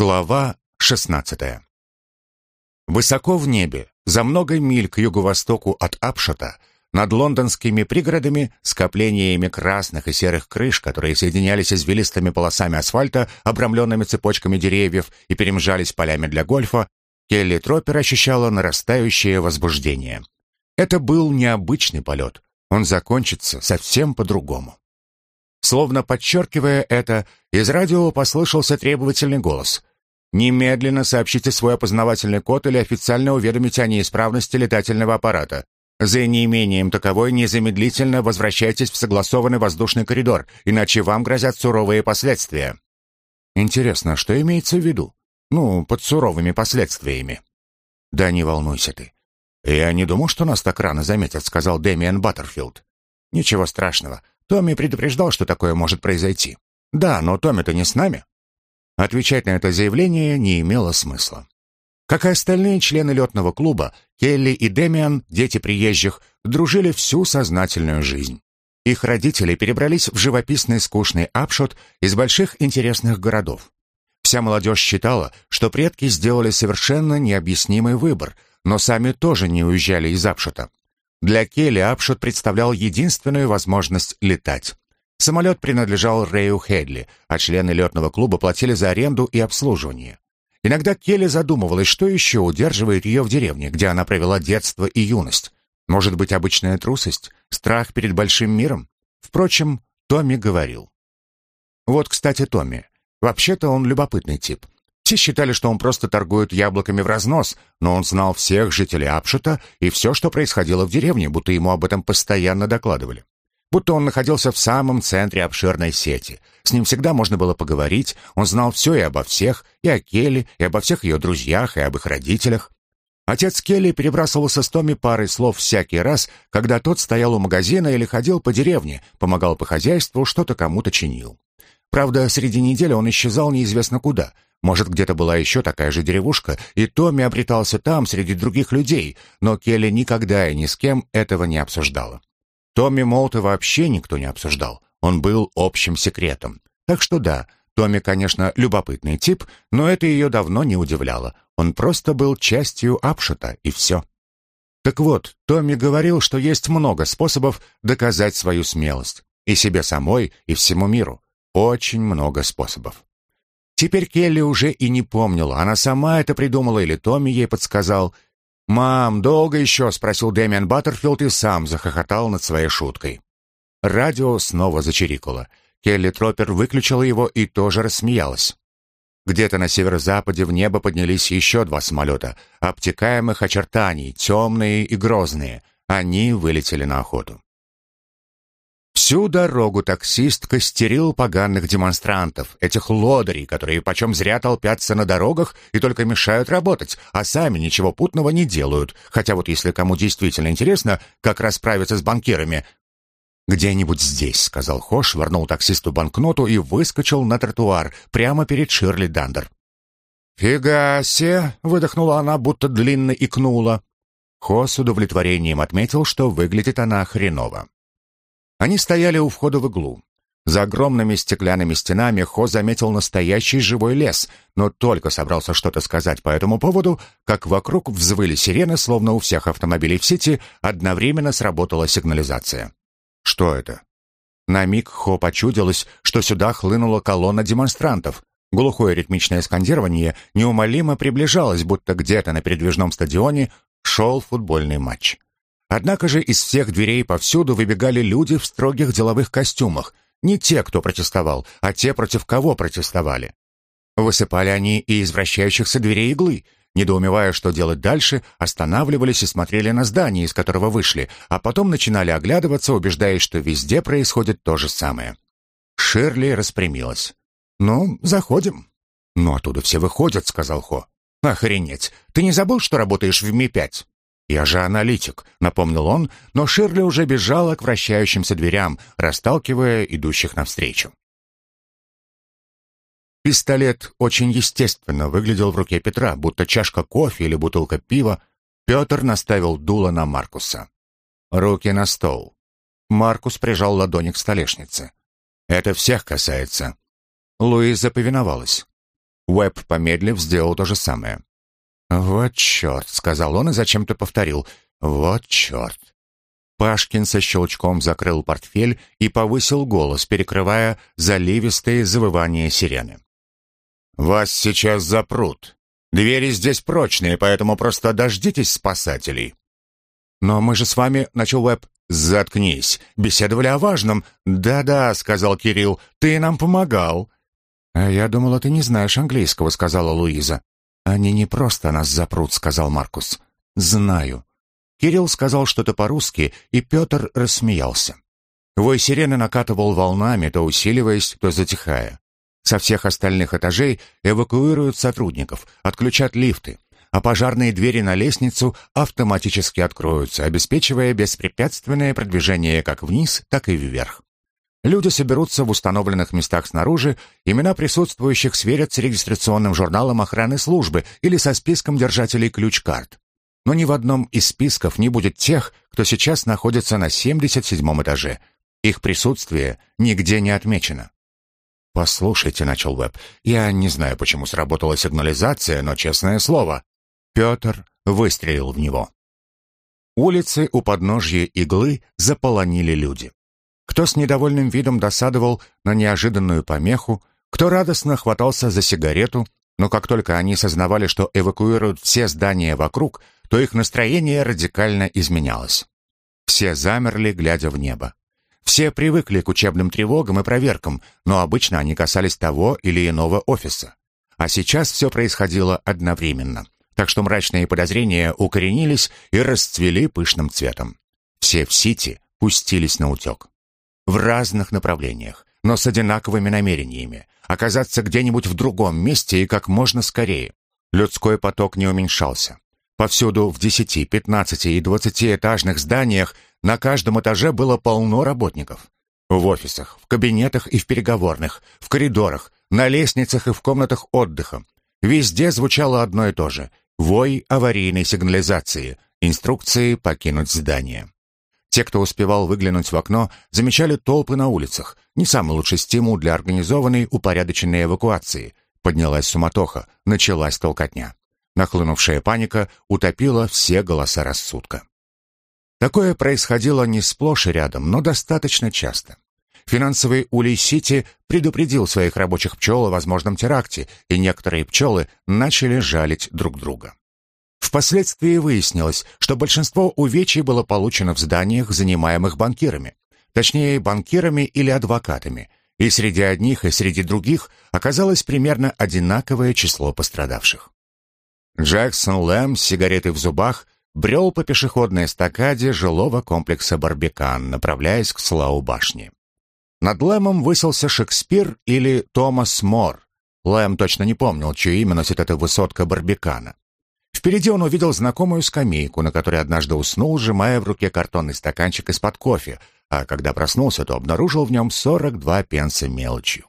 Глава 16. Высоко в небе, за много миль к юго-востоку от Апшота, над лондонскими пригородами, скоплениями красных и серых крыш, которые соединялись извилистыми полосами асфальта, обрамленными цепочками деревьев и перемежались полями для гольфа, Келли Троппер ощущала нарастающее возбуждение. Это был необычный полет. Он закончится совсем по-другому. Словно подчеркивая это, из радио послышался требовательный голос. «Немедленно сообщите свой опознавательный код или официально уведомите о неисправности летательного аппарата. За неимением таковой незамедлительно возвращайтесь в согласованный воздушный коридор, иначе вам грозят суровые последствия». Интересно, что имеется в виду? Ну, под суровыми последствиями. Да не волнуйся ты. Я не думал, что нас так рано заметят, сказал Дэмиан Баттерфилд. Ничего страшного. Томми предупреждал, что такое может произойти. Да, но Томми-то не с нами. Отвечать на это заявление не имело смысла. Как и остальные члены летного клуба, Келли и Демиан, дети приезжих, дружили всю сознательную жизнь. Их родители перебрались в живописный скучный Апшот из больших интересных городов. Вся молодежь считала, что предки сделали совершенно необъяснимый выбор, но сами тоже не уезжали из Апшота. Для Келли Апшот представлял единственную возможность летать. Самолет принадлежал Рэю Хедли, а члены летного клуба платили за аренду и обслуживание. Иногда Келли задумывалась, что еще удерживает ее в деревне, где она провела детство и юность. Может быть, обычная трусость, страх перед большим миром? Впрочем, Томми говорил. Вот, кстати, Томми. Вообще-то он любопытный тип. Все считали, что он просто торгует яблоками в разнос, но он знал всех жителей Апшута и все, что происходило в деревне, будто ему об этом постоянно докладывали. Будто он находился в самом центре обширной сети. С ним всегда можно было поговорить, он знал все и обо всех, и о Келли, и обо всех ее друзьях, и об их родителях. Отец Келли перебрасывался с Томми парой слов всякий раз, когда тот стоял у магазина или ходил по деревне, помогал по хозяйству, что-то кому-то чинил. Правда, среди недели он исчезал неизвестно куда — может, где-то была еще такая же деревушка, и Томми обретался там, среди других людей, но Келли никогда и ни с кем этого не обсуждала. Томми Молта вообще никто не обсуждал, он был общим секретом. Так что да, Томми, конечно, любопытный тип, но это ее давно не удивляло. Он просто был частью Апшота, и все. Так вот, Томми говорил, что есть много способов доказать свою смелость. И себе самой, и всему миру. Очень много способов. Теперь Келли уже и не помнила, она сама это придумала или Томми ей подсказал. «Мам, долго еще?» — спросил Дэмиан Баттерфилд и сам захохотал над своей шуткой. Радио снова зачирикало. Келли Троппер выключила его и тоже рассмеялась. Где-то на северо-западе в небо поднялись еще два самолета, обтекаемых очертаний, темные и грозные. Они вылетели на охоту. Всю дорогу таксист костерил поганых демонстрантов, этих лодырей, которые почем зря толпятся на дорогах и только мешают работать, а сами ничего путного не делают. Хотя вот если кому действительно интересно, как расправиться с банкирами... «Где-нибудь здесь», — сказал Хош, вернул таксисту банкноту и выскочил на тротуар прямо перед Ширли Дандер. «Фига се!» — выдохнула она, будто длинно икнула. Хо с удовлетворением отметил, что выглядит она хреново. Они стояли у входа в иглу. За огромными стеклянными стенами Хо заметил настоящий живой лес, но только собрался что-то сказать по этому поводу, как вокруг взвыли сирены, словно у всех автомобилей в сети одновременно сработала сигнализация. Что это? На миг Хо почудилось, что сюда хлынула колонна демонстрантов. Глухое ритмичное скандирование неумолимо приближалось, будто где-то на передвижном стадионе шел футбольный матч. Однако же из всех дверей повсюду выбегали люди в строгих деловых костюмах. Не те, кто протестовал, а те, против кого протестовали. Высыпали они и из вращающихся дверей иглы. Недоумевая, что делать дальше, останавливались и смотрели на здание, из которого вышли, а потом начинали оглядываться, убеждаясь, что везде происходит то же самое. Ширли распрямилась. «Ну, заходим». «Ну, оттуда все выходят», — сказал Хо. «Охренеть! Ты не забыл, что работаешь в Ми-5?» «Я же аналитик», — напомнил он, но Ширли уже бежала к вращающимся дверям, расталкивая идущих навстречу. Пистолет очень естественно выглядел в руке Петра, будто чашка кофе или бутылка пива. Петр наставил дуло на Маркуса. Руки на стол. Маркус прижал ладони к столешнице. «Это всех касается». Луиза повиновалась. Уэбб, помедлив, сделал то же самое. «Вот черт», — сказал он и зачем-то повторил. «Вот черт». Пашкин со щелчком закрыл портфель и повысил голос, перекрывая заливистые завывания сирены. «Вас сейчас запрут. Двери здесь прочные, поэтому просто дождитесь спасателей». «Но мы же с вами...» — начал Уэбб. «Заткнись. Беседовали о важном». «Да-да», — сказал Кирилл, — «ты нам помогал». «А я думала, ты не знаешь английского», — сказала Луиза. «Они не просто нас запрут», — сказал Маркус. «Знаю. Кирилл сказал что-то по-русски, и Петр рассмеялся. Вой сирены накатывал волнами, то усиливаясь, то затихая. Со всех остальных этажей эвакуируют сотрудников, отключат лифты, а пожарные двери на лестницу автоматически откроются, обеспечивая беспрепятственное продвижение как вниз, так и вверх. Люди соберутся в установленных местах снаружи, имена присутствующих сверят с регистрационным журналом охраны службы или со списком держателей ключ-карт но ни в одном из списков не будет тех, кто сейчас находится на 77 этаже. Их присутствие нигде не отмечено. «Послушайте», — начал Веб, — «я не знаю, почему сработала сигнализация, но, честное слово...» Петр выстрелил в него. Улицы у подножья иглы заполонили люди. Кто с недовольным видом досадовал на неожиданную помеху, кто радостно хватался за сигарету, но как только они сознавали, что эвакуируют все здания вокруг, то их настроение радикально изменялось. Все замерли, глядя в небо. Все привыкли к учебным тревогам и проверкам, но обычно они касались того или иного офиса. А сейчас все происходило одновременно, так что мрачные подозрения укоренились и расцвели пышным цветом. Все в Сити пустились на утек. В разных направлениях, но с одинаковыми намерениями – оказаться где-нибудь в другом месте и как можно скорее. Людской поток не уменьшался. Повсюду в 10, 15 и 20-этажных зданиях на каждом этаже было полно работников. В офисах, в кабинетах и в переговорных, в коридорах, на лестницах и в комнатах отдыха. Везде звучало одно и то же — вой аварийной сигнализации, инструкции покинуть здание. Те, кто успевал выглянуть в окно, замечали толпы на улицах. Не самый лучший стимул для организованной, упорядоченной эвакуации. Поднялась суматоха, началась толкотня. Нахлынувшая паника утопила все голоса рассудка. Такое происходило не сплошь и рядом, но достаточно часто. Финансовый Улей-Сити предупредил своих рабочих пчел о возможном теракте, и некоторые пчелы начали жалить друг друга. Впоследствии выяснилось, что большинство увечий было получено в зданиях, занимаемых банкирами. Точнее, банкирами или адвокатами. И среди одних, и среди других оказалось примерно одинаковое число пострадавших. Джексон Лэм с сигаретой в зубах брел по пешеходной эстакаде жилого комплекса «Барбикан», направляясь к Слау-башне. Над Лэмом высился Шекспир или Томас Мор. Лэм точно не помнил, чье имя носит эта высотка Барбикана. Впереди он увидел знакомую скамейку, на которой однажды уснул, сжимая в руке картонный стаканчик из-под кофе, а когда проснулся, то обнаружил в нем 42 пенса мелочью.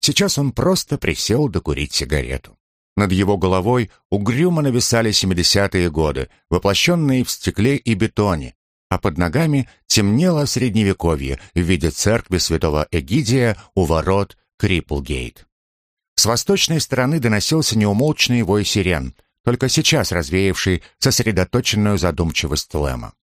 Сейчас он просто присел докурить сигарету. Над его головой угрюмо нависали 70-е годы, воплощенные в стекле и бетоне, а под ногами темнело средневековье в виде церкви святого Эгидия у ворот Крипплгейт. С восточной стороны доносился неумолчный вой сирен, только сейчас развеявший сосредоточенную задумчивость Лэма.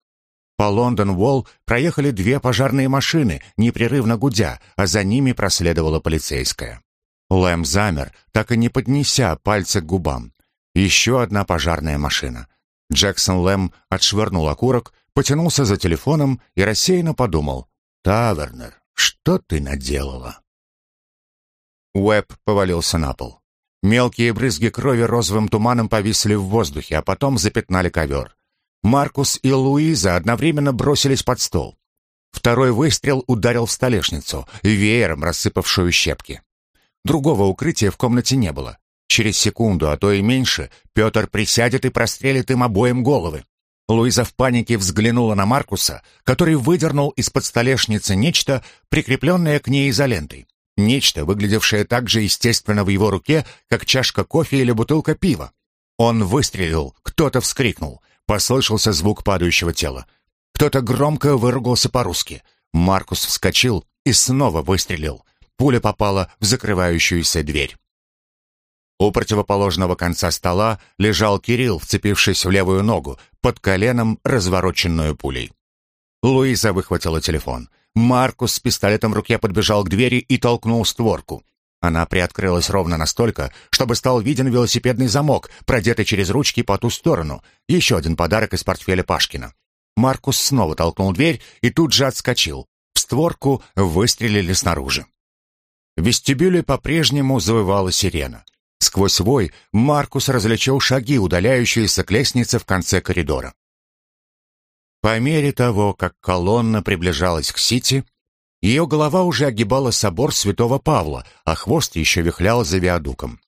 По Лондон-Уолл проехали две пожарные машины, непрерывно гудя, а за ними проследовала полицейская. Лэм замер, так и не поднеся пальцы к губам. Еще одна пожарная машина. Джексон Лэм отшвырнул окурок, потянулся за телефоном и рассеянно подумал. «Тавернер, что ты наделала?» Уэбб повалился на пол. Мелкие брызги крови розовым туманом повисли в воздухе, а потом запятнали ковер. Маркус и Луиза одновременно бросились под стол. Второй выстрел ударил в столешницу, веером рассыпавшую щепки. Другого укрытия в комнате не было. Через секунду, а то и меньше, Петр присядет и прострелит им обоим головы. Луиза в панике взглянула на Маркуса, который выдернул из-под столешницы нечто, прикрепленное к ней изолентой. Нечто, выглядевшее так же естественно в его руке, как чашка кофе или бутылка пива. Он выстрелил, кто-то вскрикнул. Послышался звук падающего тела. Кто-то громко выругался по-русски. Маркус вскочил и снова выстрелил. Пуля попала в закрывающуюся дверь. У противоположного конца стола лежал Кирилл, вцепившись в левую ногу, под коленом развороченную пулей. Луиза выхватила телефон. Маркус с пистолетом в руке подбежал к двери и толкнул створку. Она приоткрылась ровно настолько, чтобы стал виден велосипедный замок, продетый через ручки по ту сторону. Еще один подарок из портфеля Пашкина. Маркус снова толкнул дверь и тут же отскочил. В створку выстрелили снаружи. В вестибюле по-прежнему завывала сирена. Сквозь вой Маркус различил шаги, удаляющиеся к лестнице в конце коридора. По мере того, как колонна приближалась к Сити, ее голова уже огибала собор святого Павла, а хвост еще вихлял за виадуком.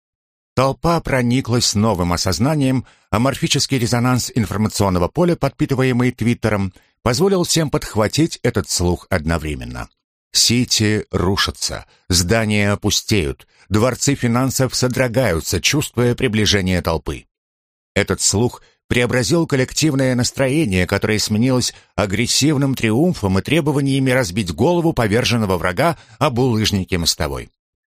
Толпа прониклась новым осознанием, а морфический резонанс информационного поля, подпитываемый Твиттером, позволил всем подхватить этот слух одновременно. Сити рушатся, здания опустеют, дворцы финансов содрогаются, чувствуя приближение толпы. Этот слух преобразил коллективное настроение, которое сменилось агрессивным триумфом и требованиями разбить голову поверженного врага об улыжнике мостовой.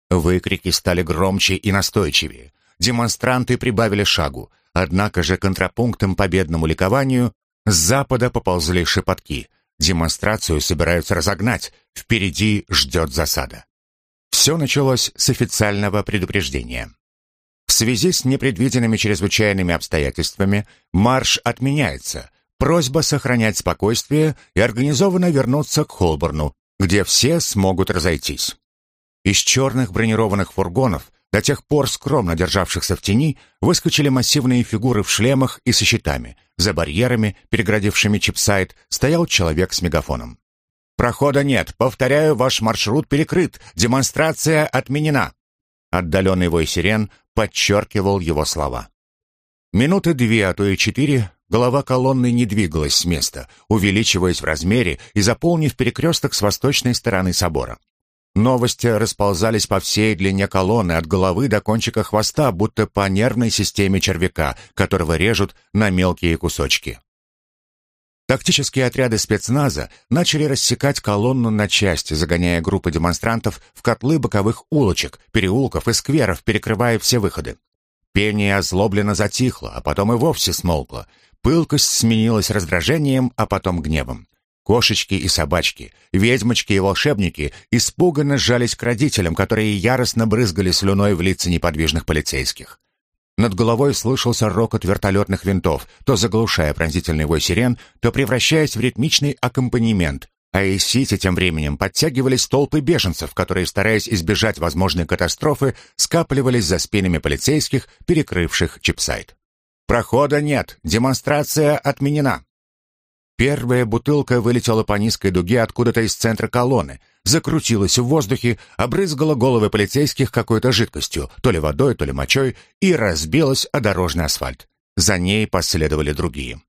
Выкрики стали громче и настойчивее. Демонстранты прибавили шагу, однако же контрапунктом победному ликованию с запада поползли шепотки. Демонстрацию собираются разогнать, впереди ждет засада. Все началось с официального предупреждения. Связи с непредвиденными чрезвычайными обстоятельствами марш отменяется. Просьба сохранять спокойствие и организованно вернуться к Холборну, где все смогут разойтись. Из черных бронированных фургонов, до тех пор скромно державшихся в тени, выскочили массивные фигуры в шлемах и со щитами. За барьерами, переградившими чипсайт, стоял человек с мегафоном. «Прохода нет. Повторяю, ваш маршрут перекрыт. Демонстрация отменена». Отдаленный вой сирен подчеркивал его слова. Минуты две, а то и четыре, голова колонны не двигалась с места, увеличиваясь в размере и заполнив перекресток с восточной стороны собора. Новости расползались по всей длине колонны от головы до кончика хвоста, будто по нервной системе червяка, которого режут на мелкие кусочки. Тактические отряды спецназа начали рассекать колонну на части, загоняя группы демонстрантов в котлы боковых улочек, переулков и скверов, перекрывая все выходы. Пение озлобленно затихло, а потом и вовсе смолкло. Пылкость сменилась раздражением, а потом гневом. Кошечки и собачки, ведьмочки и волшебники испуганно сжались к родителям, которые яростно брызгали слюной в лица неподвижных полицейских. Над головой слышался рокот вертолетных винтов, то заглушая пронзительный вой сирен, то превращаясь в ритмичный аккомпанемент. А из Сити тем временем подтягивались толпы беженцев, которые, стараясь избежать возможной катастрофы, скапливались за спинами полицейских, перекрывших чипсайт. «Прохода нет! Демонстрация отменена!» Первая бутылка вылетела по низкой дуге откуда-то из центра колонны, закрутилась в воздухе, обрызгала головы полицейских какой-то жидкостью, то ли водой, то ли мочой, и разбилась о дорожный асфальт. За ней последовали другие.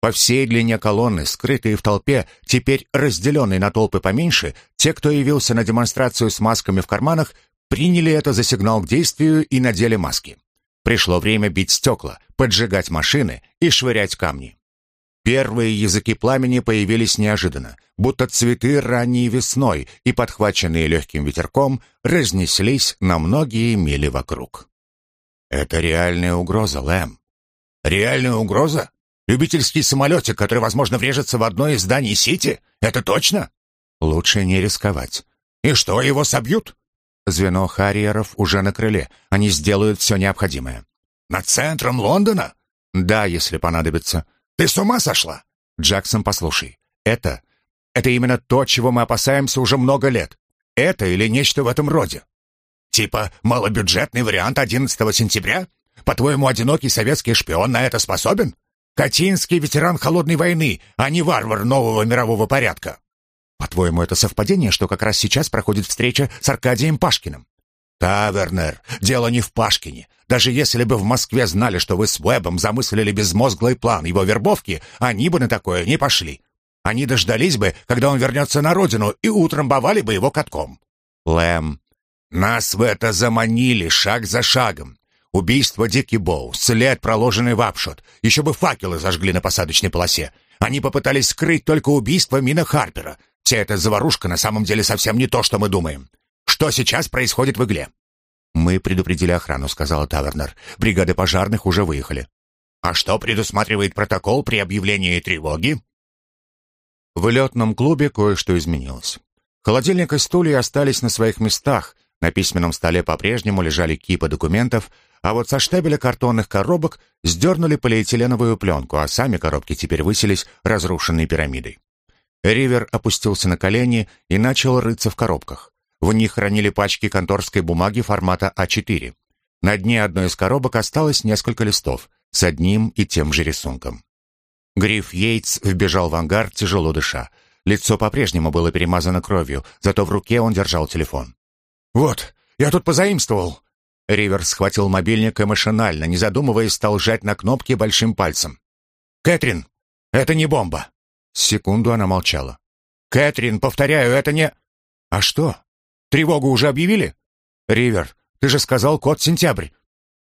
По всей длине колонны, скрытые в толпе, теперь разделенные на толпы поменьше, те, кто явился на демонстрацию с масками в карманах, приняли это за сигнал к действию и надели маски. Пришло время бить стекла, поджигать машины и швырять камни. Первые языки пламени появились неожиданно, будто цветы ранней весной, и, подхваченные легким ветерком, разнеслись на многие мили вокруг. «Это реальная угроза, Лэм». «Реальная угроза? Любительский самолетик, который, возможно, врежется в одно из зданий Сити? Это точно?» «Лучше не рисковать». «И что, его собьют?» Звено харьеров уже на крыле. Они сделают все необходимое. «Над центром Лондона?» «Да, если понадобится». Ты с ума сошла? Джексон, послушай. Это... Это именно то, чего мы опасаемся уже много лет. Это или нечто в этом роде. Типа малобюджетный вариант 11 сентября? По-твоему, одинокий советский шпион на это способен? Катинский ветеран холодной войны, а не варвар нового мирового порядка. По-твоему, это совпадение, что как раз сейчас проходит встреча с Аркадием Пашкиным? «Тавернер, дело не в Пашкине. Даже если бы в Москве знали, что вы с Уэбом замыслили безмозглый план его вербовки, они бы на такое не пошли. Они дождались бы, когда он вернется на родину, и утрамбовали бы его катком». «Лэм, нас в это заманили шаг за шагом. Убийство Дики Боу, след, проложенный в Апшот. Еще бы факелы зажгли на посадочной полосе. Они попытались скрыть только убийство Мина Харпера. Вся эта заварушка на самом деле совсем не то, что мы думаем. Что сейчас происходит в игле? «Мы предупредили охрану», — сказала Тавернер. «Бригады пожарных уже выехали». «А что предусматривает протокол при объявлении тревоги?» В летном клубе кое-что изменилось. Холодильник и стулья остались на своих местах, на письменном столе по-прежнему лежали кипы документов, а вот со штабеля картонных коробок сдернули полиэтиленовую пленку, а сами коробки теперь высились разрушенной пирамидой. Ривер опустился на колени и начал рыться в коробках. В них хранили пачки конторской бумаги формата А4. На дне одной из коробок осталось несколько листов с одним и тем же рисунком. Гриф Йейтс вбежал в ангар, тяжело дыша. Лицо по-прежнему было перемазано кровью, зато в руке он держал телефон. «Вот, я тут позаимствовал!» Ривер схватил мобильник и машинально, не задумываясь, стал жать на кнопки большим пальцем. «Кэтрин, это не бомба!» Секунду она молчала. «Кэтрин, повторяю, это не...» «А что? Тревогу уже объявили?» «Ривер, ты же сказал код сентябрь».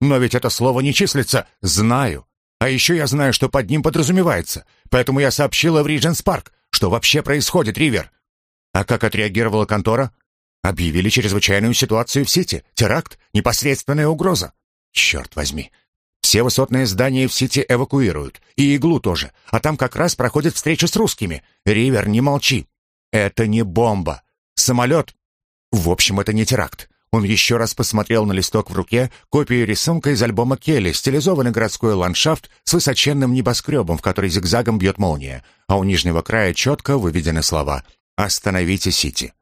«Но ведь это слово не числится». «Знаю. А еще я знаю, что под ним подразумевается. Поэтому я сообщила в Ридженс Парк, что вообще происходит, Ривер». «А как отреагировала контора?» «Объявили чрезвычайную ситуацию в Сити. Теракт, непосредственная угроза». «Черт возьми, все высотные здания в Сити эвакуируют. И иглу тоже. А там как раз проходит встреча с русскими. Ривер, не молчи. Это не бомба. Самолет. В общем, это не теракт. Он еще раз посмотрел на листок в руке, копию рисунка из альбома Келли, стилизованный городской ландшафт с высоченным небоскребом, в который зигзагом бьет молния, а у нижнего края четко выведены слова «Остановите Сити».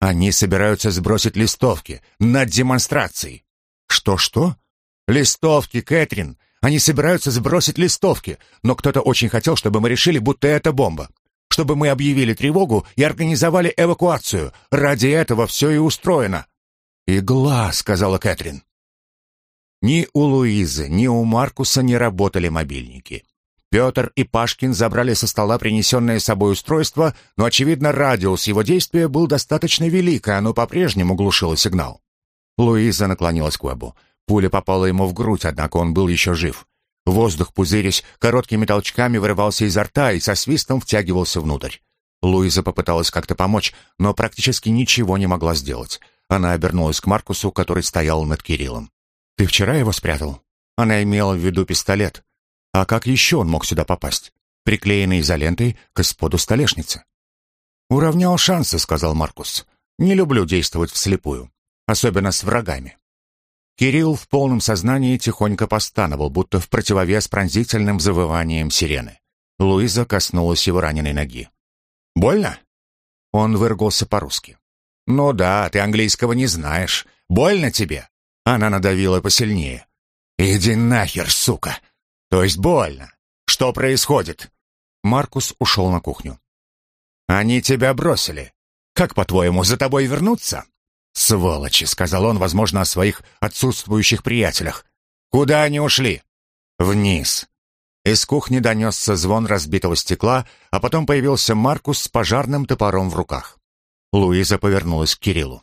Они собираются сбросить листовки над демонстрацией. Что-что? «Листовки, Кэтрин! Они собираются сбросить листовки, но кто-то очень хотел, чтобы мы решили, будто это бомба. Чтобы мы объявили тревогу и организовали эвакуацию. Ради этого все и устроено». «Игла», — сказала Кэтрин. Ни у Луизы, ни у Маркуса не работали мобильники. Петр и Пашкин забрали со стола принесенное собой устройство, но, очевидно, радиус его действия был достаточно велик, и оно по-прежнему глушило сигнал. Луиза наклонилась к Уэбу. Пуля попала ему в грудь, однако он был еще жив. Воздух, пузырясь, короткими толчками вырывался изо рта и со свистом втягивался внутрь. Луиза попыталась как-то помочь, но практически ничего не могла сделать. Она обернулась к Маркусу, который стоял над Кириллом. «Ты вчера его спрятал?» Она имела в виду пистолет. А как еще он мог сюда попасть? Приклеенный изолентой к исподу столешницы. «Уравнял шансы», — сказал Маркус. «Не люблю действовать вслепую, особенно с врагами». Кирилл в полном сознании тихонько постановал, будто в противовес пронзительным завыванием сирены. Луиза коснулась его раненой ноги. «Больно?» Он выругался по-русски. «Ну да, ты английского не знаешь. Больно тебе?» Она надавила посильнее. «Иди нахер, сука!» «То есть больно? Что происходит?» Маркус ушел на кухню. «Они тебя бросили. Как, по-твоему, за тобой вернуться?» «Сволочи!» — сказал он, возможно, о своих отсутствующих приятелях. «Куда они ушли?» «Вниз». Из кухни донесся звон разбитого стекла, а потом появился Маркус с пожарным топором в руках. Луиза повернулась к Кириллу.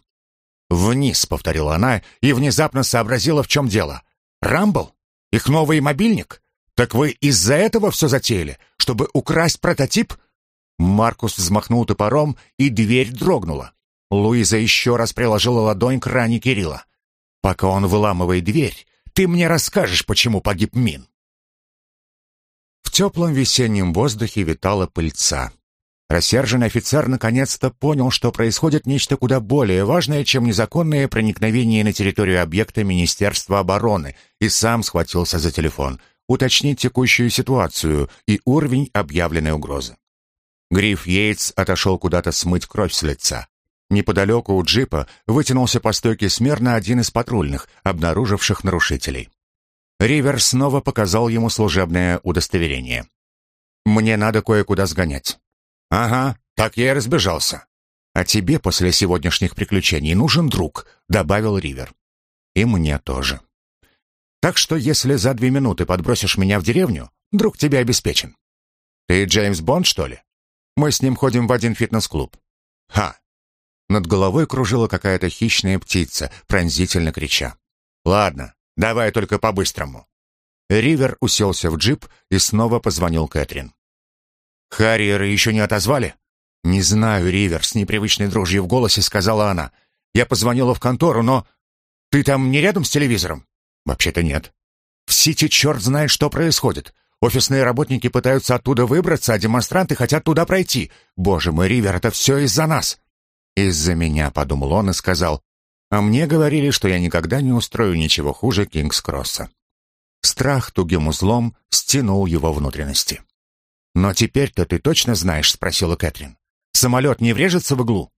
«Вниз», — повторила она, и внезапно сообразила, в чем дело. «Рамбл? Их новый мобильник? Так вы из-за этого все затеяли? Чтобы украсть прототип?» Маркус взмахнул топором, и дверь дрогнула. Луиза еще раз приложила ладонь к ране Кирилла. «Пока он выламывает дверь, ты мне расскажешь, почему погиб Мин». В теплом весеннем воздухе витала пыльца. Рассерженный офицер наконец-то понял, что происходит нечто куда более важное, чем незаконное проникновение на территорию объекта Министерства обороны, и сам схватился за телефон, уточнить текущую ситуацию и уровень объявленной угрозы. Гриф Йейтс отошел куда-то смыть кровь с лица. Неподалеку у джипа вытянулся по стойке смирно один из патрульных, обнаруживших нарушителей. Ривер снова показал ему служебное удостоверение. «Мне надо кое-куда сгонять». «Ага, так я и разбежался». «А тебе после сегодняшних приключений нужен друг», — добавил Ривер. «И мне тоже». «Так что если за две минуты подбросишь меня в деревню, друг тебе обеспечен». «Ты Джеймс Бонд, что ли?» «Мы с ним ходим в один фитнес-клуб». «Ха, над головой кружила какая-то хищная птица, пронзительно крича. «Ладно, давай только по-быстрому». Ривер уселся в джип и снова позвонил Кэтрин. «Харриеры еще не отозвали?» «Не знаю, Ривер», — с непривычной дрожью в голосе сказала она. «Я позвонила в контору, но...» Ты там не рядом с телевизором?» «Вообще-то нет». «В Сити черт знает, что происходит. Офисные работники пытаются оттуда выбраться, а демонстранты хотят туда пройти. Боже мой, Ривер, это все из-за нас!» «Из-за меня», — подумал он и сказал. «А мне говорили, что я никогда не устрою ничего хуже Кингс-Кросса». Страх тугим узлом стянул его внутренности. «Но теперь-то ты точно знаешь?» — спросила Кэтрин. «Самолет не врежется в иглу?»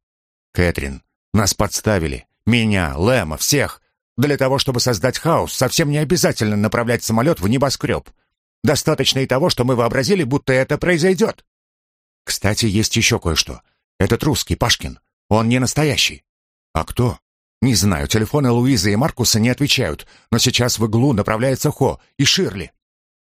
«Кэтрин, нас подставили. Меня, Лэма, всех. Для того, чтобы создать хаос, совсем не обязательно направлять самолет в небоскреб. Достаточно и того, что мы вообразили, будто это произойдет. Кстати, есть еще кое-что. Этот русский, Пашкин. Он не настоящий. А кто? Не знаю, телефоны Луизы и Маркуса не отвечают, но сейчас в иглу направляется Хо и Ширли.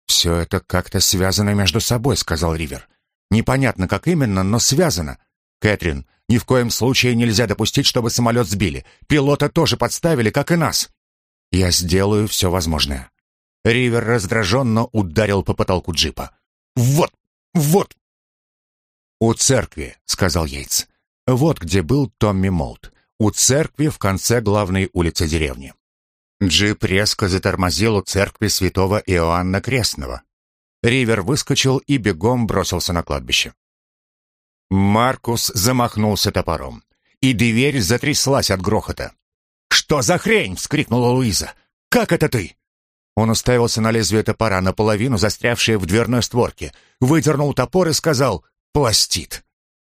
«Все это как-то связано между собой», — сказал Ривер. «Непонятно, как именно, но связано. Кэтрин, ни в коем случае нельзя допустить, чтобы самолет сбили. Пилота тоже подставили, как и нас. Я сделаю все возможное. Ривер раздраженно ударил по потолку джипа. «Вот! Вот!» «У церкви», — сказал Йейтс. «Вот где был Томми Молт. У церкви в конце главной улицы деревни». Джип резко затормозил у церкви святого Иоанна Крестного. Ривер выскочил и бегом бросился на кладбище. Маркус замахнулся топором, и дверь затряслась от грохота. «Что за хрень?» — вскрикнула Луиза. «Как это ты?» Он уставился на лезвие топора, наполовину застрявшее в дверной створке, выдернул топор и сказал «Пластит».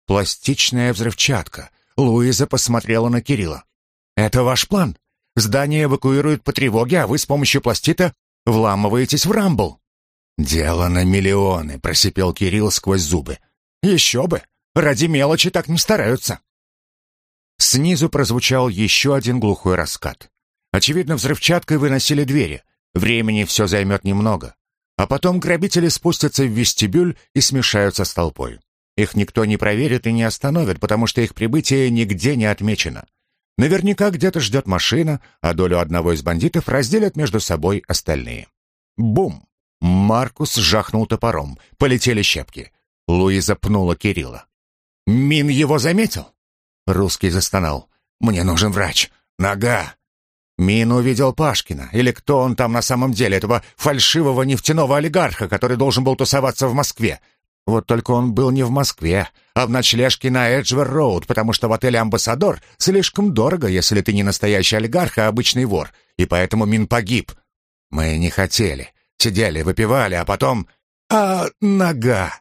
«Пластичная взрывчатка». Луиза посмотрела на Кирилла. «Это ваш план? Здание эвакуируют по тревоге, а вы с помощью пластита вламываетесь в Рамбл». «Дело на миллионы», — просипел Кирилл сквозь зубы. «Еще бы! Ради мелочи так не стараются». Снизу прозвучал еще один глухой раскат. Очевидно, взрывчаткой выносили двери. Времени все займет немного. А потом грабители спустятся в вестибюль и смешаются с толпой. Их никто не проверит и не остановит, потому что их прибытие нигде не отмечено. Наверняка где-то ждет машина, а долю одного из бандитов разделят между собой остальные. Бум! Маркус жахнул топором. Полетели щепки. Луиза пнула Кирилла. «Мин его заметил?» Русский застонал. «Мне нужен врач. Нога. Мин увидел Пашкина, или кто он там на самом деле, этого фальшивого нефтяного олигарха, который должен был тусоваться в Москве. Вот только он был не в Москве, а в ночлежке на Эджвер-Роуд, потому что в отеле «Амбассадор» слишком дорого, если ты не настоящий олигарх, а обычный вор, и поэтому Мин погиб. Мы не хотели. Сидели, выпивали, а потом... А нога!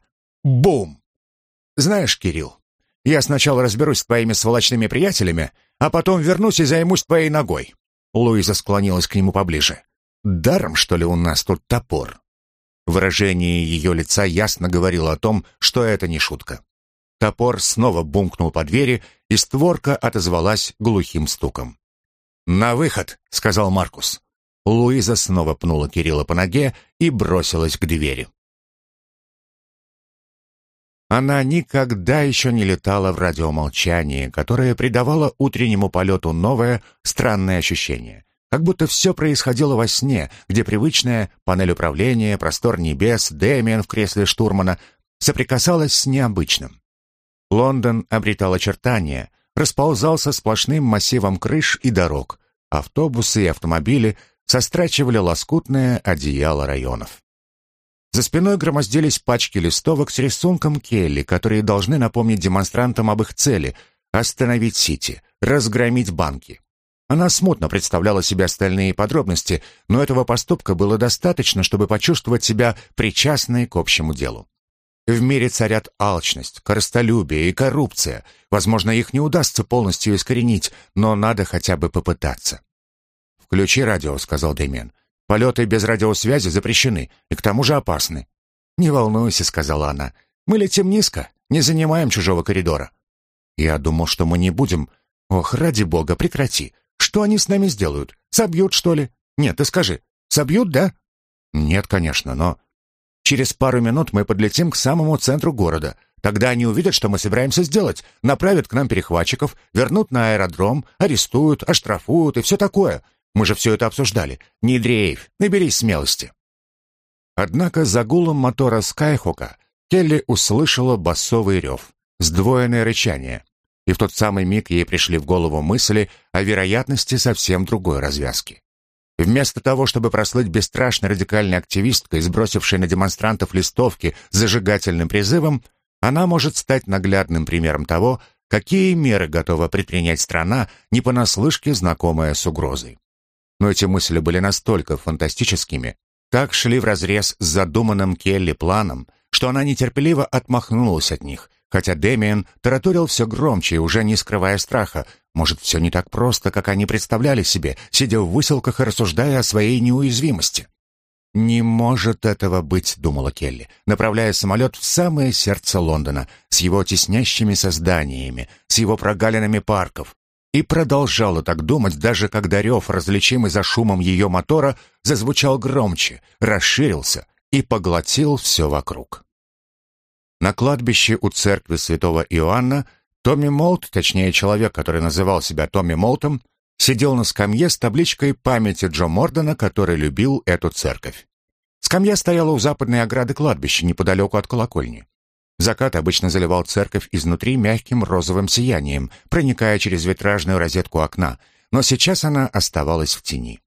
Бум! Знаешь, Кирилл, я сначала разберусь с твоими сволочными приятелями, а потом вернусь и займусь твоей ногой. Луиза склонилась к нему поближе. «Даром, что ли, у нас тут топор?» Выражение ее лица ясно говорило о том, что это не шутка. Топор снова бумкнул по двери, и створка отозвалась глухим стуком. «На выход!» — сказал Маркус. Луиза снова пнула Кирилла по ноге и бросилась к двери. Она никогда еще не летала в радиомолчании, которое придавало утреннему полету новое, странное ощущение. Как будто все происходило во сне, где привычная панель управления, простор небес, Дэмиан в кресле штурмана соприкасалась с необычным. Лондон обретал очертания, расползался сплошным массивом крыш и дорог. Автобусы и автомобили сострачивали лоскутное одеяло районов. За спиной громоздились пачки листовок с рисунком Келли, которые должны напомнить демонстрантам об их цели — остановить Сити, разгромить банки. Она смутно представляла себе остальные подробности, но этого поступка было достаточно, чтобы почувствовать себя причастной к общему делу. В мире царят алчность, корыстолюбие и коррупция. Возможно, их не удастся полностью искоренить, но надо хотя бы попытаться. «Включи радио», — сказал Дэмиан. Полеты без радиосвязи запрещены и к тому же опасны. «Не волнуйся», — сказала она. «Мы летим низко, не занимаем чужого коридора». «Я думал, что мы не будем...» «Ох, ради бога, прекрати. Что они с нами сделают? Собьют, что ли? Нет, ты скажи. Собьют, да?» «Нет, конечно, но...» «Через пару минут мы подлетим к самому центру города. Тогда они увидят, что мы собираемся сделать, направят к нам перехватчиков, вернут на аэродром, арестуют, оштрафуют и все такое. Мы же все это обсуждали. Не дрейф, наберись смелости. Однако за гулом мотора Скайхока Келли услышала басовый рев, сдвоенное рычание. И в тот самый миг ей пришли в голову мысли о вероятности совсем другой развязки. Вместо того, чтобы прослыть бесстрашной радикальной активисткой, сбросившей на демонстрантов листовки с зажигательным призывом, она может стать наглядным примером того, какие меры готова предпринять страна, не понаслышке знакомая с угрозой. Но эти мысли были настолько фантастическими, так шли вразрез с задуманным Келли планом, что она нетерпеливо отмахнулась от них, хотя Дэмиен тараторил все громче, уже не скрывая страха. Может, все не так просто, как они представляли себе, сидя в выселках и рассуждая о своей неуязвимости. «Не может этого быть», — думала Келли, направляя самолет в самое сердце Лондона, с его теснящими созданиями, с его прогалинами парков. И продолжала так думать, даже когда рев, различимый за шумом ее мотора, зазвучал громче, расширился и поглотил все вокруг. На кладбище у церкви святого Иоанна Томми Молт, точнее человек, который называл себя Томми Молтом, сидел на скамье с табличкой памяти Джо Мордена, который любил эту церковь. Скамья стояла у западной ограды кладбища, неподалеку от колокольни. Закат обычно заливал церковь изнутри мягким розовым сиянием, проникая через витражную розетку окна, но сейчас она оставалась в тени.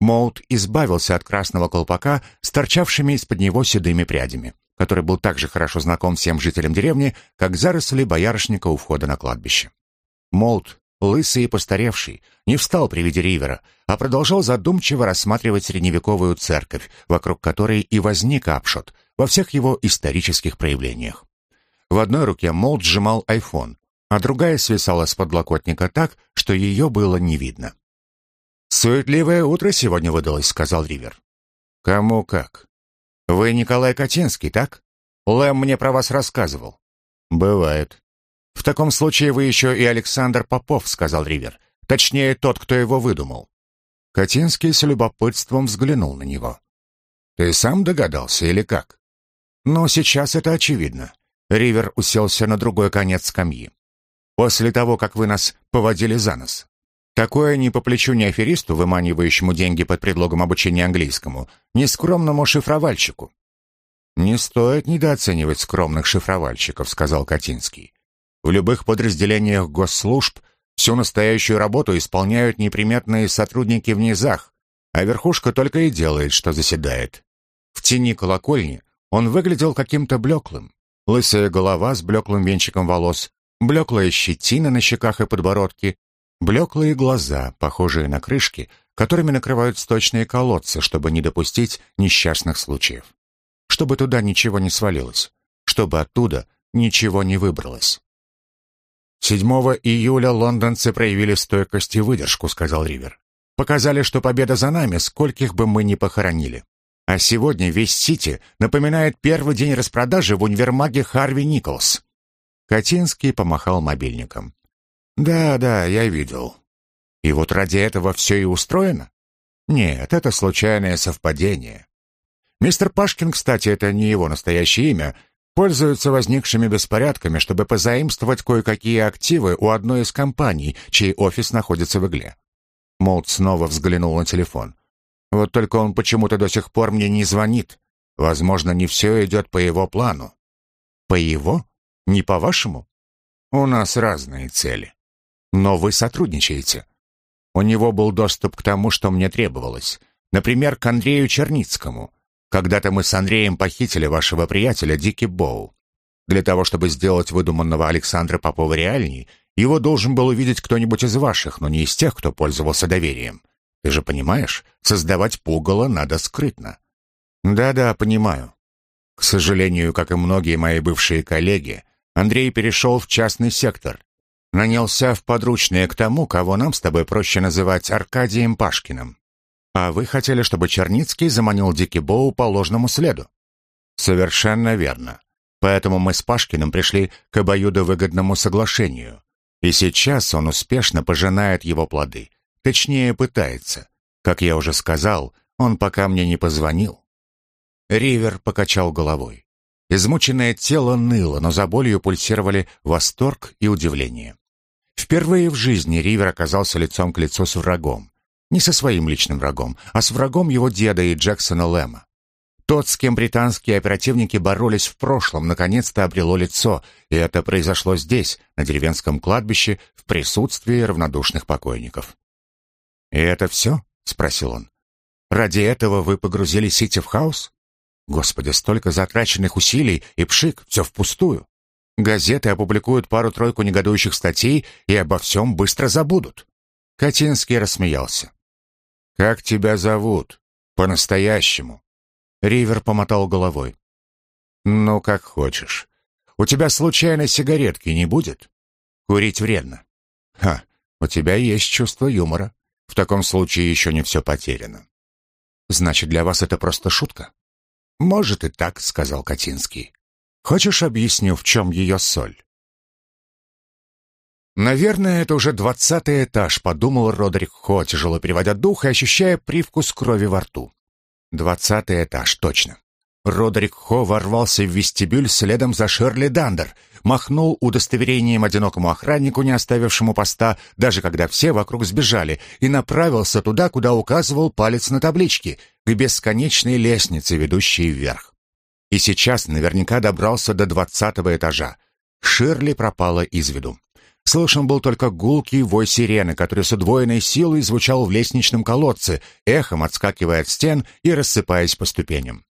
Молт избавился от красного колпака с торчавшими из-под него седыми прядями который был также хорошо знаком всем жителям деревни, как заросли боярышника у входа на кладбище. Молт, лысый и постаревший, не встал при виде Ривера, а продолжал задумчиво рассматривать средневековую церковь, вокруг которой и возник Апшот во всех его исторических проявлениях. В одной руке Молт сжимал айфон, а другая свисала с подлокотника так, что ее было не видно. «Суетливое утро сегодня выдалось», — сказал Ривер. «Кому как. «Вы Николай Котинский, так? Лэм мне про вас рассказывал». «Бывает». «В таком случае вы еще и Александр Попов», — сказал Ривер. «Точнее, тот, кто его выдумал». Котинский с любопытством взглянул на него. «Ты сам догадался или как?» «Ну, сейчас это очевидно». Ривер уселся на другой конец скамьи. «После того, как вы нас поводили за нос, Такое не по плечу ни аферисту, выманивающему деньги под предлогом обучения английскому, ни скромному шифровальщику. «Не стоит недооценивать скромных шифровальщиков», — сказал Катинский. «В любых подразделениях госслужб всю настоящую работу исполняют неприметные сотрудники в низах, а верхушка только и делает, что заседает. В тени колокольни он выглядел каким-то блеклым. Лысая голова с блеклым венчиком волос, блеклая щетина на щеках и подбородке, Блеклые глаза, похожие на крышки, которыми накрывают сточные колодцы, чтобы не допустить несчастных случаев. Чтобы туда ничего не свалилось, чтобы оттуда ничего не выбралось. 7 июля лондонцы проявили стойкость и выдержку, сказал Ривер. Показали, что победа за нами, скольких бы мы ни похоронили. А сегодня весь Сити напоминает первый день распродажи в универмаге Харви Николс. Катинский помахал мобильником. «Да, да, я видел. И вот ради этого все и устроено? Нет, это случайное совпадение. Мистер Пашкин, кстати, это не его настоящее имя, пользуется возникшими беспорядками, чтобы позаимствовать кое-какие активы у одной из компаний, чей офис находится в игле. Молт снова взглянул на телефон. Вот только он почему-то до сих пор мне не звонит. Возможно, не все идет по его плану. По его? Не по вашему? У нас разные цели. Но вы сотрудничаете. У него был доступ к тому, что мне требовалось. Например, к Андрею Черницкому. Когда-то мы с Андреем похитили вашего приятеля Дики Боу. Для того, чтобы сделать выдуманного Александра Попова реальней, его должен был увидеть кто-нибудь из ваших, но не из тех, кто пользовался доверием. Ты же понимаешь, создавать пугало надо скрытно. Да-да, понимаю. К сожалению, как и многие мои бывшие коллеги, Андрей перешел в частный сектор, нанялся в подручные к тому, кого нам с тобой проще называть Аркадием Пашкиным. А вы хотели, чтобы Черницкий заманил Дики Боу по ложному следу? Совершенно верно. Поэтому мы с Пашкиным пришли к обоюдовыгодному соглашению. И сейчас он успешно пожинает его плоды. Точнее, пытается. Как я уже сказал, он пока мне не позвонил. Ривер покачал головой. Измученное тело ныло, но за болью пульсировали восторг и удивление. Впервые в жизни Ривер оказался лицом к лицу с врагом. Не со своим личным врагом, а с врагом его деда и Джексона Лэма. Тот, с кем британские оперативники боролись в прошлом, наконец-то обрело лицо, и это произошло здесь, на деревенском кладбище, в присутствии равнодушных покойников. «И это все?» — спросил он. «Ради этого вы погрузили Сити в хаос? Господи, столько затраченных усилий, и пшик, все впустую. Газеты опубликуют пару-тройку негодующих статей и обо всем быстро забудут». Катинский рассмеялся. «Как тебя зовут? По-настоящему?» Ривер помотал головой. «Ну, как хочешь. У тебя случайно сигаретки не будет? Курить вредно». «Ха, у тебя есть чувство юмора. В таком случае еще не все потеряно». «Значит, для вас это просто шутка?» «Может и так», — сказал Катинский. «Хочешь, объясню, в чем ее соль?» «Наверное, это уже двадцатый этаж», — подумал Родерик Хо, тяжело переводя дух и ощущая привкус крови во рту. Двадцатый этаж, точно. Родерик Хо ворвался в вестибюль следом за Шерли Дандер, махнул удостоверением одинокому охраннику, не оставившему поста, даже когда все вокруг сбежали, и направился туда, куда указывал палец на табличке, к бесконечной лестнице, ведущей вверх. И сейчас наверняка добрался до двадцатого этажа. Ширли пропала из виду. Слышен был только гулкий вой сирены, который с удвоенной силой звучал в лестничном колодце, эхом отскакивая от стен и рассыпаясь по ступеням.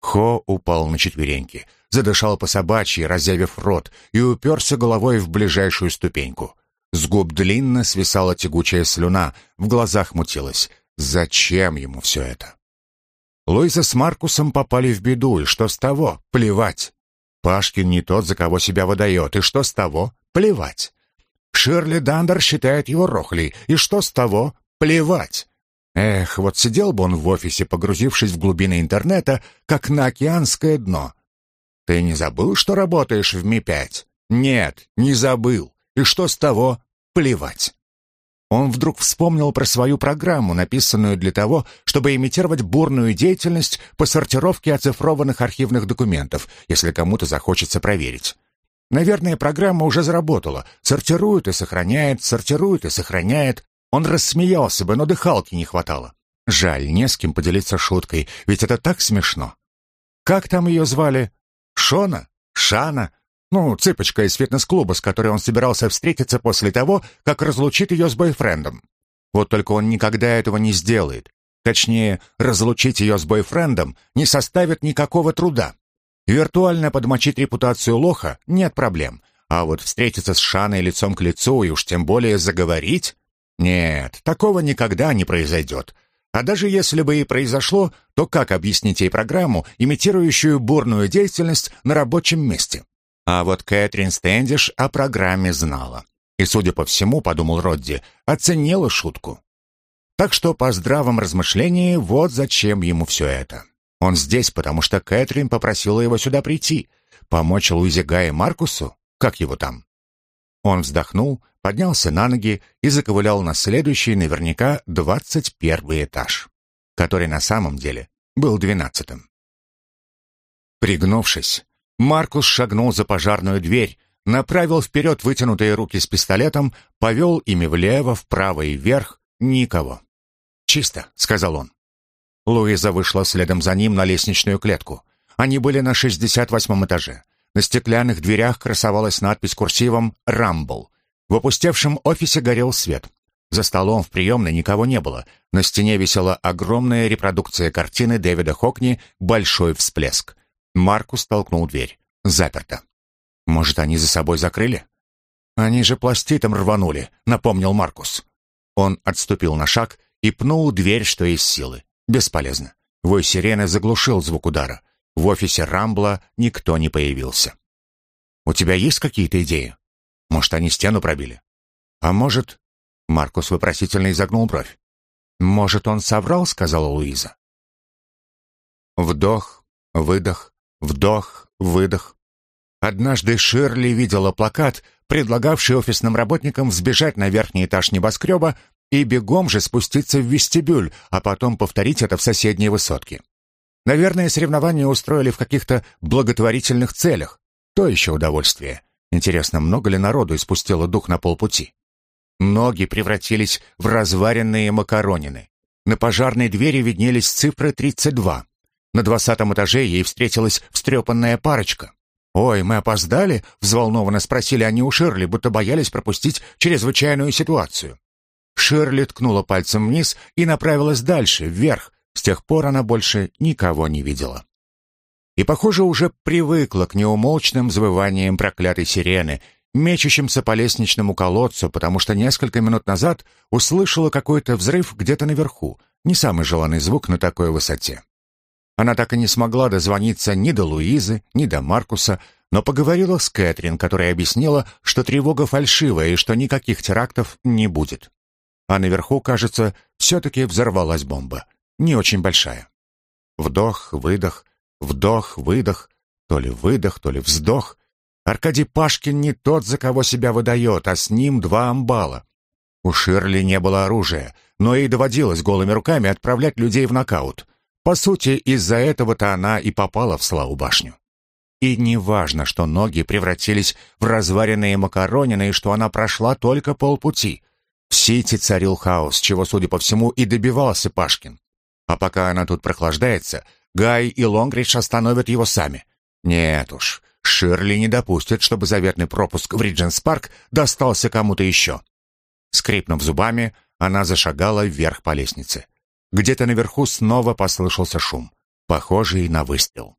Хо упал на четвереньки, задышал по собачьи, разъявив рот, и уперся головой в ближайшую ступеньку. С губ длинно свисала тягучая слюна, в глазах мутилась. Зачем ему все это? Луиза с Маркусом попали в беду, и что с того? Плевать. Пашкин не тот, за кого себя выдает, и что с того? Плевать. Ширли Дандер считает его рохлей, и что с того? Плевать. Эх, вот сидел бы он в офисе, погрузившись в глубины интернета, как на океанское дно. Ты не забыл, что работаешь в Ми-5? Нет, не забыл. И что с того? Плевать. Он вдруг вспомнил про свою программу, написанную для того, чтобы имитировать бурную деятельность по сортировке оцифрованных архивных документов, если кому-то захочется проверить. Наверное, программа уже заработала. Сортирует и сохраняет, сортирует и сохраняет. Он рассмеялся бы, но дыхалки не хватало. Жаль, не с кем поделиться шуткой, ведь это так смешно. Как там ее звали? Шона? Шана? Ну, цыпочка из фитнес-клуба, с которой он собирался встретиться после того, как разлучит ее с бойфрендом. Вот только он никогда этого не сделает. Точнее, разлучить ее с бойфрендом не составит никакого труда. Виртуально подмочить репутацию лоха — нет проблем. А вот встретиться с Шаной лицом к лицу и уж тем более заговорить? Нет, такого никогда не произойдет. А даже если бы и произошло, то как объяснить ей программу, имитирующую бурную деятельность на рабочем месте? А вот Кэтрин Стэндиш о программе знала. И, судя по всему, подумал Родди, оценила шутку. Так что по здравом размышлении вот зачем ему все это. Он здесь, потому что Кэтрин попросила его сюда прийти, помочь Луизе Гай и Маркусу, как его там. Он вздохнул, поднялся на ноги и заковылял на следующий, наверняка, двадцать первый этаж, который на самом деле был двенадцатым. Пригнувшись, Маркус шагнул за пожарную дверь, направил вперед вытянутые руки с пистолетом, повел ими влево, вправо и вверх. Никого. «Чисто», — сказал он. Луиза вышла следом за ним на лестничную клетку. Они были на 68 этаже. На стеклянных дверях красовалась надпись курсивом «Рамбл». В опустевшем офисе горел свет. За столом в приемной никого не было. На стене висела огромная репродукция картины Дэвида Хокни «Большой всплеск». Маркус толкнул дверь. Заперто. Может, они за собой закрыли? Они же пластитом рванули, напомнил Маркус. Он отступил на шаг и пнул дверь, что из силы. Бесполезно. Вой сирены заглушил звук удара. В офисе Рамбла никто не появился. «У тебя есть какие-то идеи? Может, они стену пробили?» «А может...» Маркус вопросительно изогнул бровь. «Может, он соврал?» — сказала Луиза. Вдох, выдох, вдох, выдох. Однажды Ширли видела плакат, предлагавший офисным работникам взбежать на верхний этаж небоскреба и бегом же спуститься в вестибюль, а потом повторить это в соседней высотке. Наверное, соревнования устроили в каких-то благотворительных целях. То еще удовольствие. Интересно, много ли народу испустило дух на полпути? Ноги превратились в разваренные макаронины. На пожарной двери виднелись цифры 32. На двадцатом этаже ей встретилась встрепанная парочка. «Ой, мы опоздали?» — взволнованно спросили они у Ширли, будто боялись пропустить чрезвычайную ситуацию. Ширли ткнула пальцем вниз и направилась дальше, вверх. С тех пор она больше никого не видела. И, похоже, уже привыкла к неумолчным завываниям проклятой сирены, мечущимся по лестничному колодцу, потому что несколько минут назад услышала какой-то взрыв где-то наверху, не самый желанный звук на такой высоте. Она так и не смогла дозвониться ни до Луизы, ни до Маркуса, но поговорила с Кэтрин, которая объяснила, что тревога фальшивая и что никаких терактов не будет. А наверху, кажется, все-таки взорвалась бомба. Не очень большая. Вдох, выдох, вдох, выдох, то ли выдох, то ли вздох. Аркадий Пашкин не тот, за кого себя выдает, а с ним два амбала. У Ширли не было оружия, но ей доводилось голыми руками отправлять людей в нокаут. По сути, из-за этого-то она и попала в Славу башню. И не важно, что ноги превратились в разваренные макаронины и что она прошла только полпути. В Сити царил хаос, чего, судя по всему, и добивался Пашкин. А пока она тут прохлаждается, Гай и Лонгридж остановят его сами. Нет уж, Ширли не допустит, чтобы заветный пропуск в Ридженс Парк достался кому-то еще. Скрипнув зубами, она зашагала вверх по лестнице. Где-то наверху снова послышался шум, похожий на выстрел.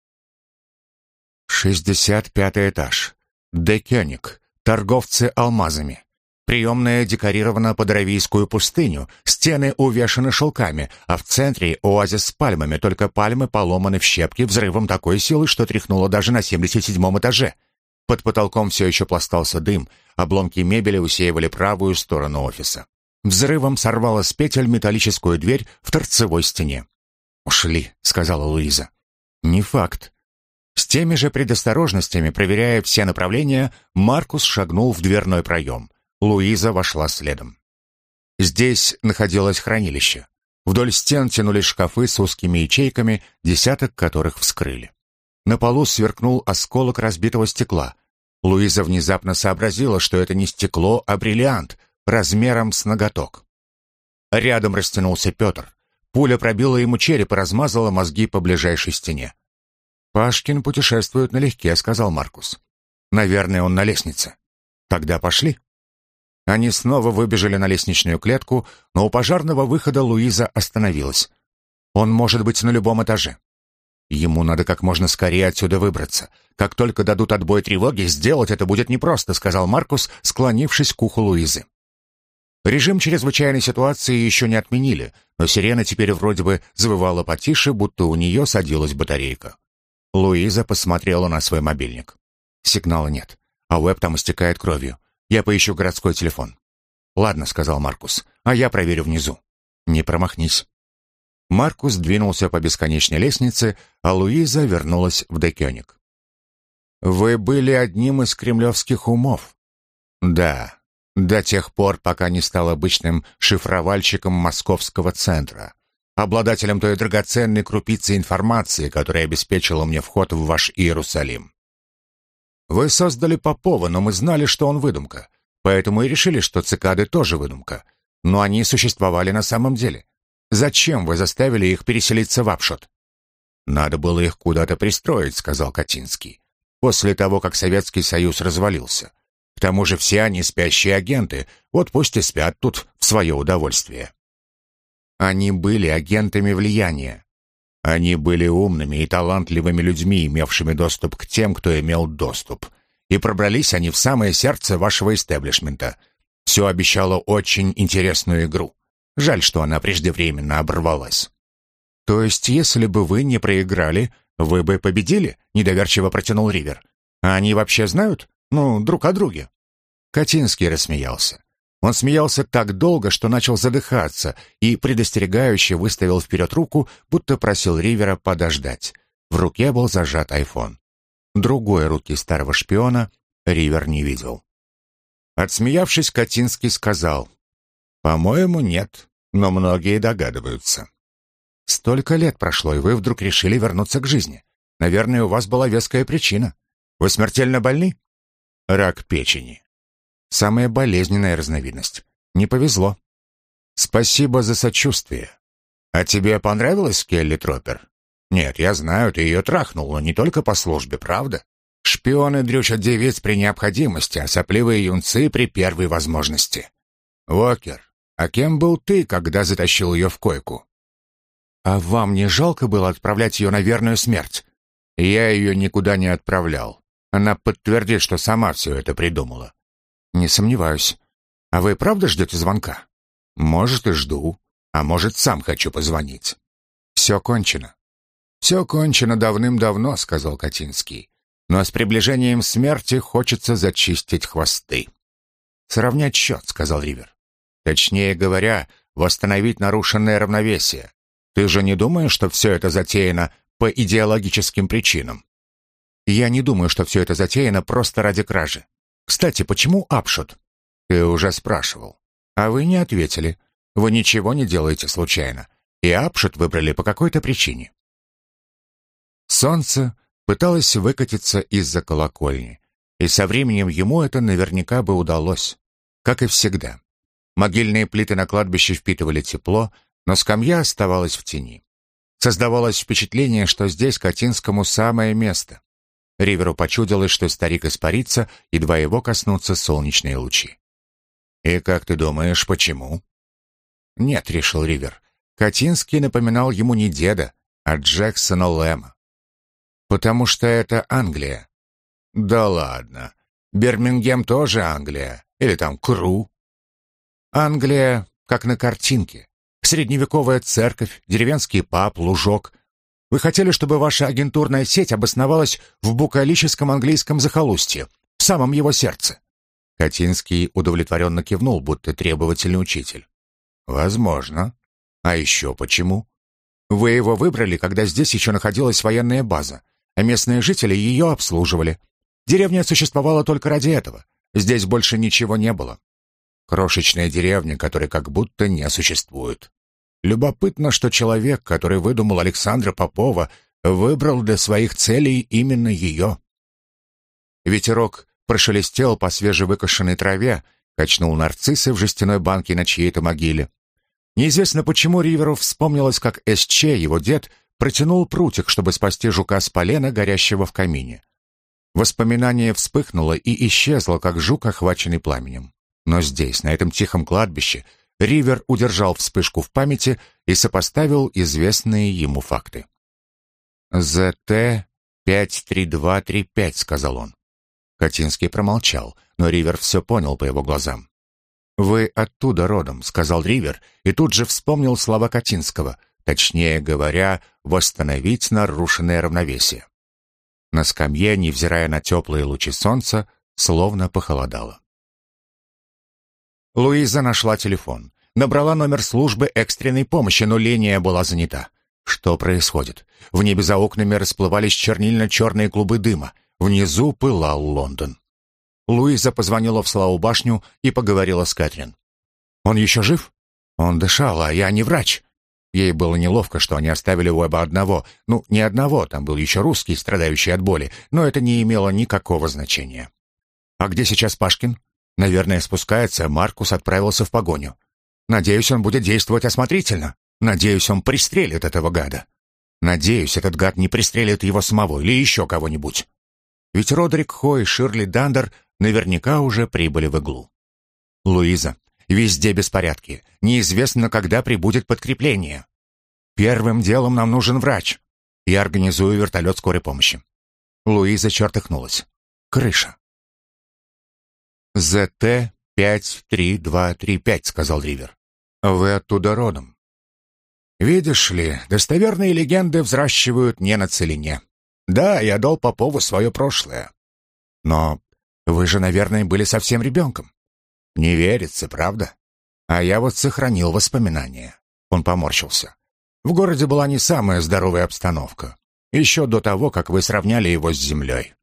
Шестьдесят пятый этаж. Декёник. Торговцы алмазами. Приемная декорирована под Аравийскую пустыню, стены увешаны шелками, а в центре оазис с пальмами, только пальмы поломаны в щепки взрывом такой силы, что тряхнуло даже на 77-м этаже. Под потолком все еще пластался дым, обломки мебели усеивали правую сторону офиса. Взрывом сорвала с петель металлическую дверь в торцевой стене. «Ушли», — сказала Луиза. «Не факт». С теми же предосторожностями, проверяя все направления, Маркус шагнул в дверной проем. Луиза вошла следом. Здесь находилось хранилище. Вдоль стен тянулись шкафы с узкими ячейками, десяток которых вскрыли. На полу сверкнул осколок разбитого стекла. Луиза внезапно сообразила, что это не стекло, а бриллиант — размером с ноготок. Рядом растянулся Петр. Пуля пробила ему череп и размазала мозги по ближайшей стене. «Пашкин путешествует налегке», — сказал Маркус. «Наверное, он на лестнице». «Тогда пошли». Они снова выбежали на лестничную клетку, но у пожарного выхода Луиза остановилась. «Он может быть на любом этаже». «Ему надо как можно скорее отсюда выбраться. Как только дадут отбой тревоги, сделать это будет непросто», — сказал Маркус, склонившись к уху Луизы. Режим чрезвычайной ситуации еще не отменили, но сирена теперь вроде бы завывала потише, будто у нее садилась батарейка. Луиза посмотрела на свой мобильник. Сигнала нет, а веб там истекает кровью. Я поищу городской телефон. «Ладно», — сказал Маркус, — «а я проверю внизу». «Не промахнись». Маркус двинулся по бесконечной лестнице, а Луиза вернулась в Декёник. «Вы были одним из кремлевских умов». «Да, до тех пор, пока не стал обычным шифровальщиком московского центра, обладателем той драгоценной крупицы информации, которая обеспечила мне вход в ваш Иерусалим. Вы создали Попова, но мы знали, что он выдумка, поэтому и решили, что цикады тоже выдумка. Но они существовали на самом деле. Зачем вы заставили их переселиться в Апшот? Надо было их куда-то пристроить, сказал Катинский. После того, как Советский Союз развалился. Тому же все они спящие агенты, вот пусть и спят тут в свое удовольствие. Они были агентами влияния. Они были умными и талантливыми людьми, имевшими доступ к тем, кто имел доступ. И пробрались они в самое сердце вашего истеблишмента. Все обещало очень интересную игру. Жаль, что она преждевременно оборвалась. То есть, если бы вы не проиграли, вы бы победили? Недоверчиво протянул Ривер. А они вообще знают? Ну, друг о друге. Катинский рассмеялся. Он смеялся так долго, что начал задыхаться и предостерегающе выставил вперед руку, будто просил Ривера подождать. В руке был зажат айфон. Другой руки старого шпиона Ривер не видел. Отсмеявшись, Катинский сказал, «По-моему, нет, но многие догадываются. Столько лет прошло, и вы вдруг решили вернуться к жизни. Наверное, у вас была веская причина. Вы смертельно больны? Рак печени. Самая болезненная разновидность. Не повезло. Спасибо за сочувствие. А тебе понравилось, Келли Троппер? Нет, я знаю, ты ее трахнул, но не только по службе, правда? Шпионы дрючат девиц при необходимости, а сопливые юнцы при первой возможности. Уокер, а кем был ты, когда затащил ее в койку? А вам не жалко было отправлять ее на верную смерть? Я ее никуда не отправлял. Она подтвердит, что сама все это придумала. Не сомневаюсь. А вы правда ждете звонка? Может, и жду. А может, сам хочу позвонить. Все кончено. Все кончено давным-давно, сказал Катинский. Но с приближением смерти хочется зачистить хвосты. Сравнять счет, сказал Ривер. Точнее говоря, восстановить нарушенное равновесие. Ты же не думаешь, что все это затеяно по идеологическим причинам? Я не думаю, что все это затеяно просто ради кражи. Кстати, почему Апшут? Ты уже спрашивал. А вы не ответили. Вы ничего не делаете случайно. И Апшут выбрали по какой-то причине. Солнце пыталось выкатиться из-за колокольни, и со временем ему это наверняка бы удалось, как и всегда. Могильные плиты на кладбище впитывали тепло, но скамья оставалась в тени. Создавалось впечатление, что здесь Катинскому самое место. Риверу почудилось, что старик испарится, едва его коснутся солнечные лучи. «И как ты думаешь, почему?» «Нет», — решил Ривер. Катинский напоминал ему не деда, а Джексона Лэма. «Потому что это Англия». «Да ладно. Бирмингем тоже Англия. Или там Кру». «Англия, как на картинке. Средневековая церковь, деревенский паб, лужок. Вы хотели, чтобы ваша агентурная сеть обосновалась в букалическом английском захолустье, в самом его сердце?» Катинский удовлетворенно кивнул, будто требовательный учитель. «Возможно. А еще почему? Вы его выбрали, когда здесь еще находилась военная база, а местные жители ее обслуживали. Деревня существовала только ради этого. Здесь больше ничего не было. Крошечная деревня, которой как будто не существует. Любопытно, что человек, который выдумал Александра Попова, выбрал для своих целей именно ее. Ветерок прошелестел по свежевыкошенной траве, качнул нарциссы в жестяной банке на чьей-то могиле. Неизвестно почему Риверу вспомнилось, как СЧ, его дед, протянул прутик, чтобы спасти жука с полена, горящего в камине. Воспоминание вспыхнуло и исчезло, как жук, охваченный пламенем. Но здесь, на этом тихом кладбище, Ривер удержал вспышку в памяти и сопоставил известные ему факты. «ЗТ-53235», — сказал он. Катинский промолчал, но Ривер все понял по его глазам. «Вы оттуда родом», — сказал Ривер, и тут же вспомнил слова Катинского, точнее говоря, восстановить нарушенное равновесие. На скамье, невзирая на теплые лучи солнца, словно похолодало. Луиза нашла телефон. Набрала номер службы экстренной помощи, но линия была занята. Что происходит? В небе за окнами расплывались чернильно-черные клубы дыма. Внизу пылал Лондон. Луиза позвонила в Славу башню и поговорила с Кэтрин. «Он еще жив?» «Он дышал, а я не врач». Ей было неловко, что они оставили Уэба одного. Ну, не одного, там был еще русский, страдающий от боли, но это не имело никакого значения. «А где сейчас Пашкин?» Наверное, спускается, Маркус отправился в погоню. Надеюсь, он будет действовать осмотрительно. Надеюсь, он пристрелит этого гада. Надеюсь, этот гад не пристрелит его самого или еще кого-нибудь. Ведь Родрик Хо и Ширли Дандер наверняка уже прибыли в иглу. Луиза, везде беспорядки. Неизвестно, когда прибудет подкрепление. Первым делом нам нужен врач. Я организую вертолет скорой помощи. Луиза чертыхнулась. Крыша. «ЗТ-53235», — сказал Ривер. «Вы оттуда родом». «Видишь ли, достоверные легенды взращивают не на целине. Да, я дал Попову свое прошлое. Но вы же, наверное, были совсем ребенком. Не верится, правда? А я вот сохранил воспоминания». Он поморщился. «В городе была не самая здоровая обстановка. Еще до того, как вы сравняли его с землей».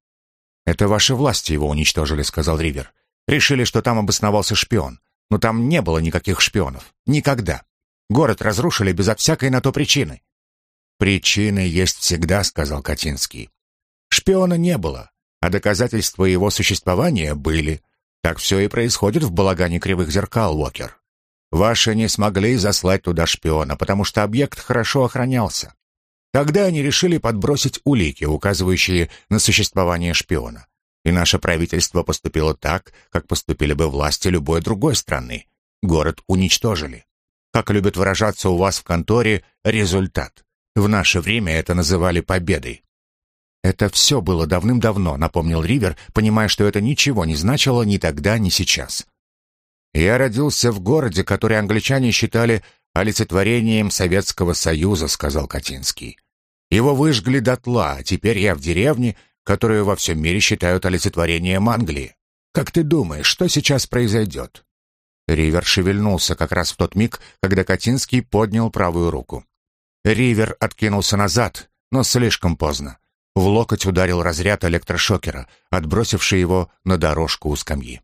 «Это ваши власти его уничтожили», — сказал Ривер. Решили, что там обосновался шпион. Но там не было никаких шпионов. Никогда. Город разрушили безо всякой на то причины. «Причины есть всегда», — сказал Катинский. «Шпиона не было, а доказательства его существования были. Так все и происходит в балагане кривых зеркал, Уокер. Ваши не смогли заслать туда шпиона, потому что объект хорошо охранялся. Тогда они решили подбросить улики, указывающие на существование шпиона. И наше правительство поступило так, как поступили бы власти любой другой страны. Город уничтожили. Как любят выражаться у вас в конторе, результат. В наше время это называли победой. Это все было давным-давно, напомнил Ривер, понимая, что это ничего не значило ни тогда, ни сейчас. Я родился в городе, который англичане считали олицетворением Советского Союза, сказал Катинский. Его выжгли дотла, а теперь я в деревне, которую во всем мире считают олицетворением Англии. Как ты думаешь, что сейчас произойдет?» Ривер шевельнулся как раз в тот миг, когда Катинский поднял правую руку. Ривер откинулся назад, но слишком поздно. В локоть ударил разряд электрошокера, отбросивший его на дорожку у скамьи.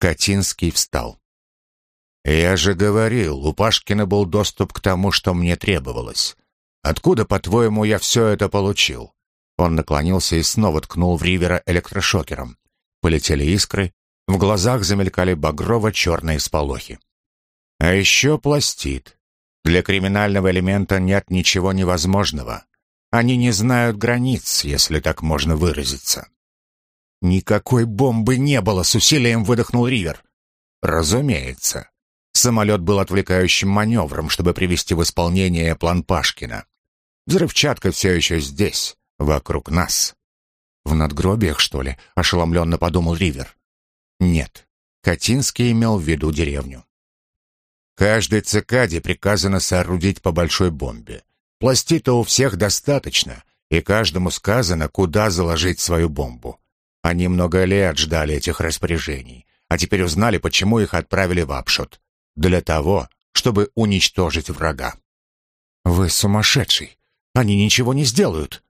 Катинский встал. «Я же говорил, у Пашкина был доступ к тому, что мне требовалось. Откуда, по-твоему, я все это получил?» Он наклонился и снова ткнул в Ривера электрошокером. Полетели искры, в глазах замелькали багрово-черные сполохи. А еще пластит. Для криминального элемента нет ничего невозможного. Они не знают границ, если так можно выразиться. «Никакой бомбы не было!» — с усилием выдохнул Ривер. «Разумеется. Самолет был отвлекающим маневром, чтобы привести в исполнение план Пашкина. Взрывчатка все еще здесь, вокруг нас». «В надгробиях, что ли?» — ошеломленно подумал Ривер. «Нет». Катинский имел в виду деревню. Каждой цикаде приказано соорудить по большой бомбе. Пластита у всех достаточно, и каждому сказано, куда заложить свою бомбу. Они много лет ждали этих распоряжений, а теперь узнали, почему их отправили в Апшот. Для того, чтобы уничтожить врага. «Вы сумасшедший! Они ничего не сделают!»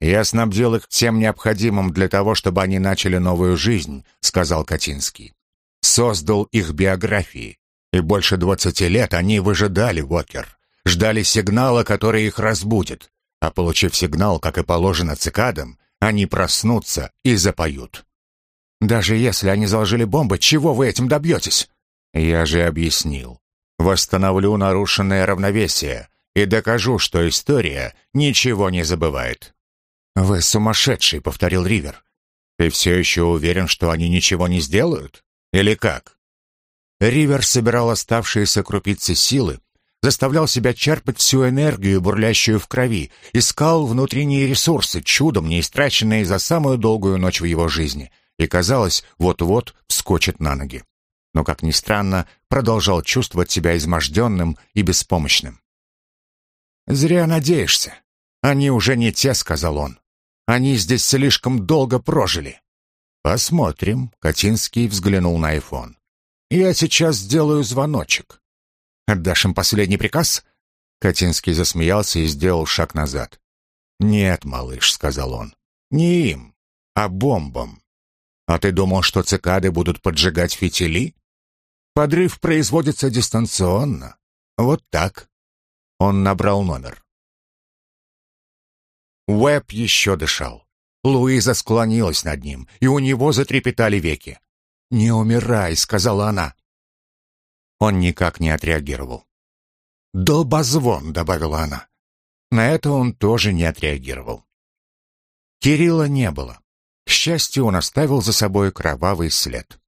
«Я снабдил их всем необходимым для того, чтобы они начали новую жизнь», — сказал Катинский. «Создал их биографии. И больше двадцати лет они выжидали, Вокер. Ждали сигнала, который их разбудит. А получив сигнал, как и положено цикадам, они проснутся и запоют. Даже если они заложили бомбы, чего вы этим добьетесь? Я же объяснил. Восстановлю нарушенное равновесие и докажу, что история ничего не забывает. «Вы сумасшедший», — повторил Ривер. «Ты все еще уверен, что они ничего не сделают? Или как?» Ривер собирал оставшиеся крупицы силы, заставлял себя черпать всю энергию, бурлящую в крови, искал внутренние ресурсы, чудом не истраченные за самую долгую ночь в его жизни, и, казалось, вот-вот вскочит на ноги. Но, как ни странно, продолжал чувствовать себя изможденным и беспомощным. «Зря надеешься. Они уже не те», — сказал он. Они здесь слишком долго прожили. Посмотрим. Катинский взглянул на айфон. Я сейчас сделаю звоночек. Отдашь им последний приказ? Катинский засмеялся и сделал шаг назад. «Нет, малыш», — сказал он, — «не им, а бомбам. А ты думал, что цикады будут поджигать фитили? Подрыв производится дистанционно. Вот так». Он набрал номер. Уэб еще дышал. Луиза склонилась над ним, и у него затрепетали веки. «Не умирай», — сказала она. Он никак не отреагировал. «Долбозвон», — добавила она. На это он тоже не отреагировал. Кирилла не было. К счастью, он оставил за собой кровавый след.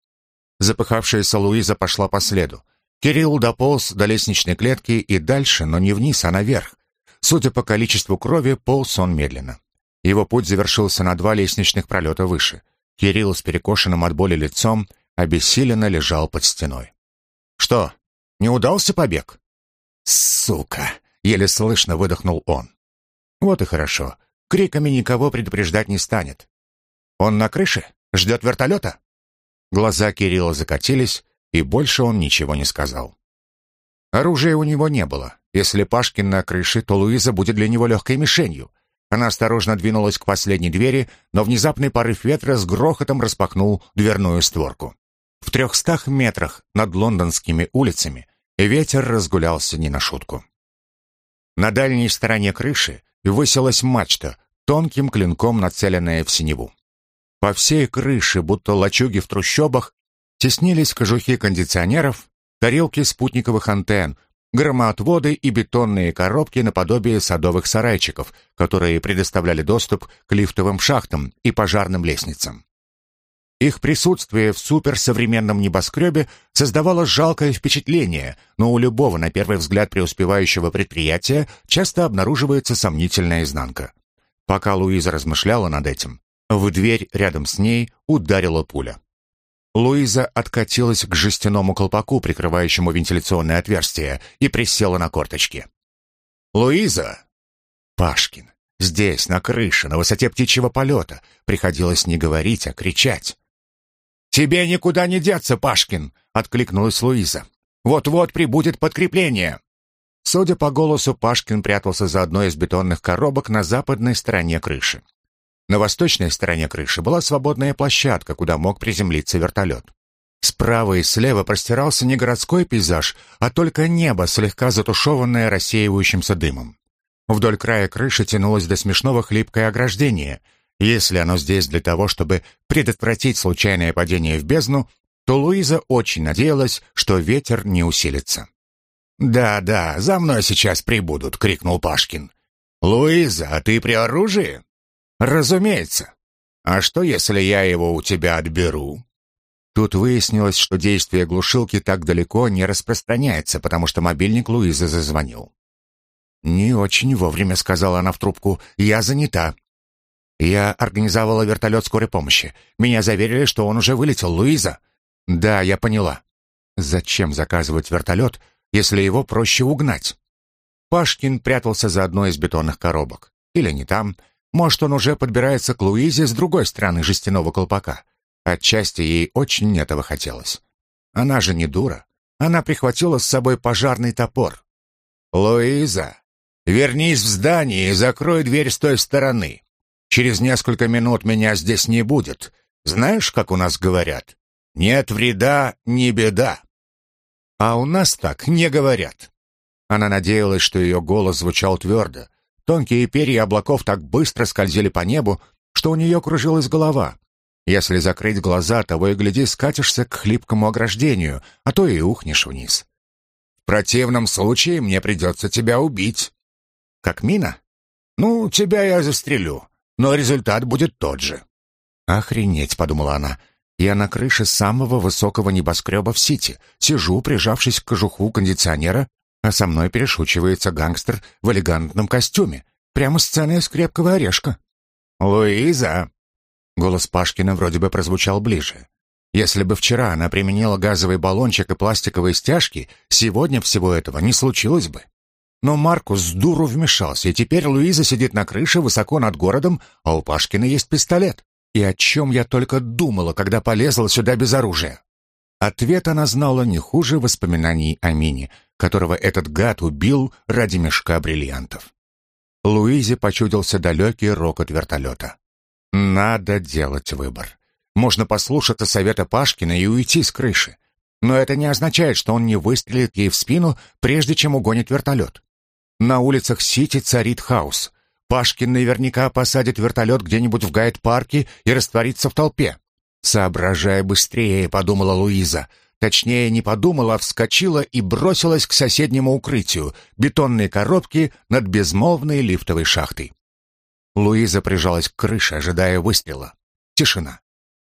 Запыхавшаяся Луиза пошла по следу. Кирилл дополз до лестничной клетки и дальше, но не вниз, а наверх, Судя по количеству крови, полз он медленно. Его путь завершился на два лестничных пролета выше. Кирилл с перекошенным от боли лицом обессиленно лежал под стеной. «Что, не удался побег?» «Сука!» — еле слышно выдохнул он. «Вот и хорошо. Криками никого предупреждать не станет. Он на крыше? Ждет вертолета?» Глаза Кирилла закатились, и больше он ничего не сказал. Оружия у него не было. Если Пашкин на крыше, то Луиза будет для него легкой мишенью. Она осторожно двинулась к последней двери, но внезапный порыв ветра с грохотом распахнул дверную створку. В трехстах метрах над лондонскими улицами ветер разгулялся не на шутку. На дальней стороне крыши высилась мачта, тонким клинком нацеленная в синеву. По всей крыше, будто лачуги в трущобах, теснились кожухи кондиционеров, тарелки спутниковых антенн, громоотводы и бетонные коробки наподобие садовых сарайчиков, которые предоставляли доступ к лифтовым шахтам и пожарным лестницам. Их присутствие в суперсовременном небоскребе создавало жалкое впечатление, но у любого, на первый взгляд, преуспевающего предприятия часто обнаруживается сомнительная изнанка. Пока Луиза размышляла над этим, в дверь рядом с ней ударила пуля. Луиза откатилась к жестяному колпаку, прикрывающему вентиляционное отверстие, и присела на корточки. «Луиза!» Пашкин. Здесь, на крыше, на высоте птичьего полета. Приходилось не говорить, а кричать. «Тебе никуда не деться, Пашкин!» — откликнулась Луиза. «Вот-вот прибудет подкрепление!» Судя по голосу, Пашкин прятался за одной из бетонных коробок на западной стороне крыши. На восточной стороне крыши была свободная площадка, куда мог приземлиться вертолет. Справа и слева простирался не городской пейзаж, а только небо, слегка затушеванное рассеивающимся дымом. Вдоль края крыши тянулось до смешного хлипкое ограждение — если оно здесь для того, чтобы предотвратить случайное падение в бездну, то Луиза очень надеялась, что ветер не усилится. «Да, да, за мной сейчас прибудут», — крикнул Пашкин. «Луиза, а ты при оружии?» «Разумеется. А что, если я его у тебя отберу?» Тут выяснилось, что действие глушилки так далеко не распространяется, потому что мобильник Луизы зазвонил. «Не очень вовремя», — сказала она в трубку. «Я занята». Я организовала вертолет скорой помощи. Меня заверили, что он уже вылетел, Луиза. Да, я поняла. Зачем заказывать вертолет, если его проще угнать? Пашкин прятался за одной из бетонных коробок. Или не там. Может, он уже подбирается к Луизе с другой стороны жестяного колпака. Отчасти ей очень этого хотелось. Она же не дура. Она прихватила с собой пожарный топор. «Луиза, вернись в здание и закрой дверь с той стороны. Через несколько минут меня здесь не будет. Знаешь, как у нас говорят? Нет вреда, не беда. А у нас так не говорят. Она надеялась, что ее голос звучал твердо. Тонкие перья облаков так быстро скользили по небу, что у нее кружилась голова. Если закрыть глаза, того и гляди, скатишься к хлипкому ограждению, а то и ухнешь вниз. В противном случае мне придется тебя убить. Как мина? Ну, тебя я застрелю но результат будет тот же. «Охренеть», — подумала она, — «я на крыше самого высокого небоскреба в Сити, сижу, прижавшись к кожуху кондиционера, а со мной перешучивается гангстер в элегантном костюме, прямо сцена из крепкого орешка». «Луиза!» Голос Пашкина вроде бы прозвучал ближе. Если бы вчера она применила газовый баллончик и пластиковые стяжки, сегодня всего этого не случилось бы. Но Маркус дуру вмешался, и теперь Луиза сидит на крыше высоко над городом, а у Пашкина есть пистолет. И о чем я только думала, когда полезла сюда без оружия? Ответ она знала не хуже воспоминаний о Мине, которого этот гад убил ради мешка бриллиантов. Луизе почудился далекий рокот вертолета. Надо делать выбор. Можно послушаться совета Пашкина и уйти с крыши. Но это не означает, что он не выстрелит ей в спину, прежде чем угонит вертолет. На улицах Сити царит хаос. Пашкин наверняка посадит вертолет где-нибудь в гайд-парке и растворится в толпе. «Соображай быстрее», — подумала Луиза. Точнее, не подумала, а вскочила и бросилась к соседнему укрытию, бетонной коробке над безмолвной лифтовой шахтой. Луиза прижалась к крыше, ожидая выстрела. Тишина.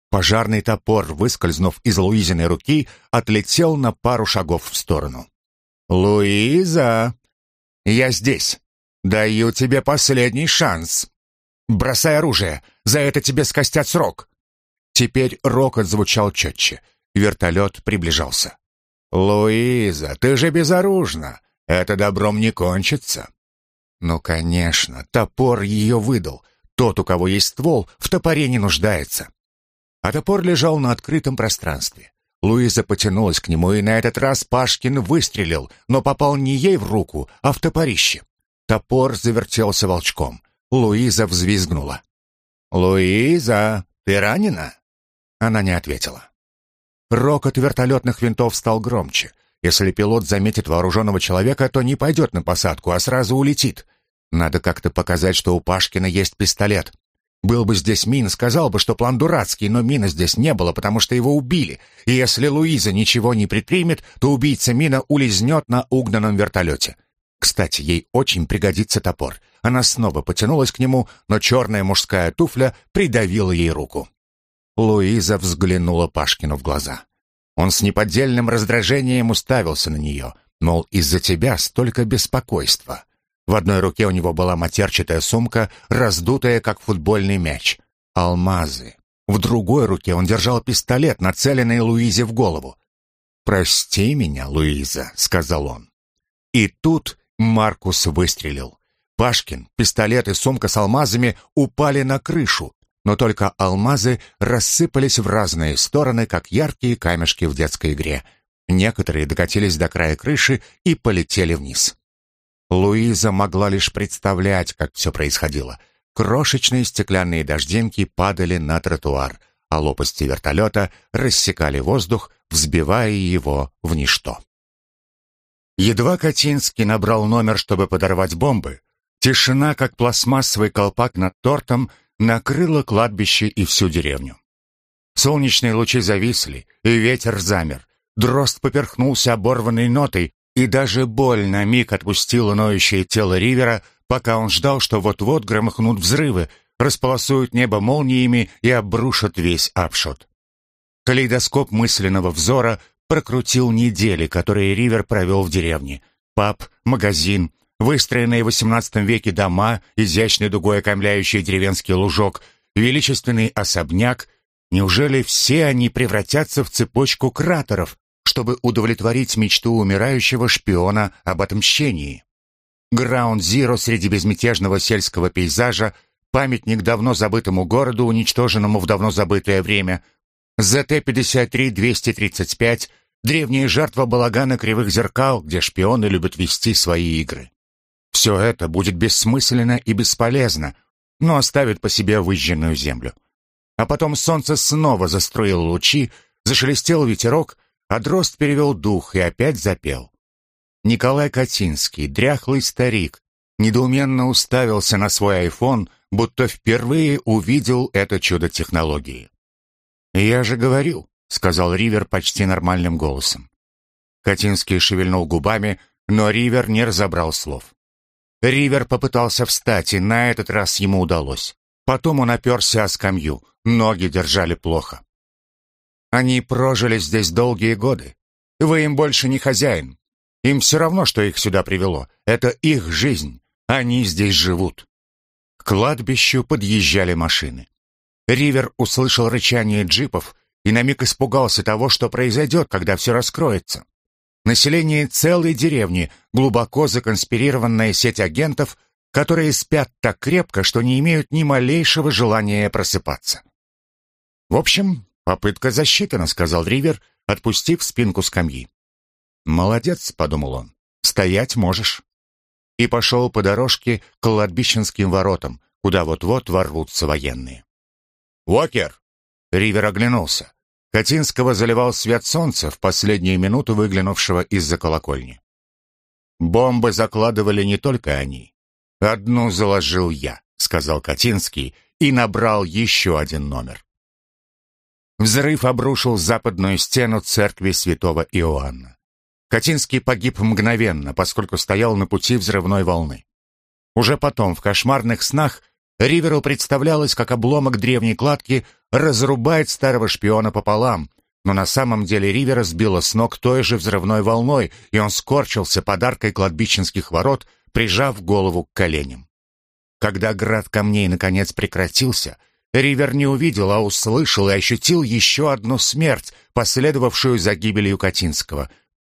Пожарный топор, выскользнув из Луизиной руки, отлетел на пару шагов в сторону. «Луиза!» Я здесь. Даю тебе последний шанс. Бросай оружие, за это тебе скостят срок. Теперь рокот звучал четче. Вертолет приближался. «Луиза, ты же безоружна. Это добром не кончится». Ну, конечно, топор ее выдал. Тот, у кого есть ствол, в топоре не нуждается. А топор лежал на открытом пространстве. Луиза потянулась к нему, и на этот раз Пашкин выстрелил, но попал не ей в руку, а в топорище. Топор завертелся волчком. Луиза взвизгнула. «Луиза, ты ранена?» Она не ответила. Рокот вертолетных винтов стал громче. Если пилот заметит вооруженного человека, то не пойдет на посадку, а сразу улетит. Надо как-то показать, что у Пашкина есть пистолет. Был бы здесь Мин, сказал бы, что план дурацкий, но Мина здесь не было, потому что его убили. И если Луиза ничего не предпримет, то убийца Мина улизнет на угнанном вертолете. Кстати, ей очень пригодится топор. Она снова потянулась к нему, но черная мужская туфля придавила ей руку. Луиза взглянула Пашкину в глаза. Он с неподдельным раздражением уставился на нее, мол, из-за тебя столько беспокойства. В одной руке у него была матерчатая сумка, раздутая, как футбольный мяч. Алмазы. В другой руке он держал пистолет, нацеленный Луизе в голову. «Прости меня, Луиза», — сказал он. И тут Маркус выстрелил. Пашкин, пистолет и сумка с алмазами упали на крышу, но только алмазы рассыпались в разные стороны, как яркие камешки в детской игре. Некоторые докатились до края крыши и полетели вниз. Луиза могла лишь представлять, как все происходило. Крошечные стеклянные дождинки падали на тротуар, а лопасти вертолета рассекали воздух, взбивая его в ничто. Едва Катинский набрал номер, чтобы подорвать бомбы, тишина, как пластмассовый колпак над тортом, накрыла кладбище и всю деревню. Солнечные лучи зависли, и ветер замер. Дрозд поперхнулся оборванной нотой, и даже боль на миг отпустила ноющее тело Ривера, пока он ждал, что вот-вот громыхнут взрывы, располосуют небо молниями и обрушат весь апшот. Калейдоскоп мысленного взора прокрутил недели, которые Ривер провел в деревне. Паб, магазин, выстроенные в XVIII веке дома, изящной дугой окаймляющий деревенский лужок, величественный особняк. Неужели все они превратятся в цепочку кратеров, чтобы удовлетворить мечту умирающего шпиона об отмщении. Граунд-Зиро среди безмятежного сельского пейзажа, памятник давно забытому городу, уничтоженному в давно забытое время, ЗТ-53-235, древняя жертва балагана кривых зеркал, где шпионы любят вести свои игры. Все это будет бессмысленно и бесполезно, но оставит по себе выжженную землю. А потом солнце снова застроило лучи, зашелестел ветерок, а дрозд перевел дух и опять запел. Николай Катинский, дряхлый старик, недоуменно уставился на свой айфон, будто впервые увидел это чудо технологии. «Я же говорил», — сказал Ривер почти нормальным голосом. Катинский шевельнул губами, но Ривер не разобрал слов. Ривер попытался встать, и на этот раз ему удалось. Потом он оперся о скамью, ноги держали плохо. Они прожили здесь долгие годы. Вы им больше не хозяин. Им все равно, что их сюда привело. Это их жизнь. Они здесь живут. К кладбищу подъезжали машины. Ривер услышал рычание джипов и на миг испугался того, что произойдет, когда все раскроется. Население целой деревни, глубоко законспирированная сеть агентов, которые спят так крепко, что не имеют ни малейшего желания просыпаться. В общем, «Попытка засчитана», — сказал Ривер, отпустив спинку скамьи. «Молодец», — подумал он, — «стоять можешь». И пошел по дорожке к кладбищенским воротам, куда вот-вот ворвутся военные. «Уокер!» — Ривер оглянулся. Катинского заливал свет солнца в последнюю минуту выглянувшего из-за колокольни. «Бомбы закладывали не только они. Одну заложил я», — сказал Катинский и набрал еще один номер. Взрыв обрушил западную стену церкви святого Иоанна. Катинский погиб мгновенно, поскольку стоял на пути взрывной волны. Уже потом, в кошмарных снах, Риверу представлялось, как обломок древней кладки разрубает старого шпиона пополам, но на самом деле Ривера сбило с ног той же взрывной волной, и он скорчился подаркой кладбищенских ворот, прижав голову к коленям. Когда град камней наконец прекратился — Ривер не увидел, а услышал и ощутил еще одну смерть, последовавшую за гибелью Катинского.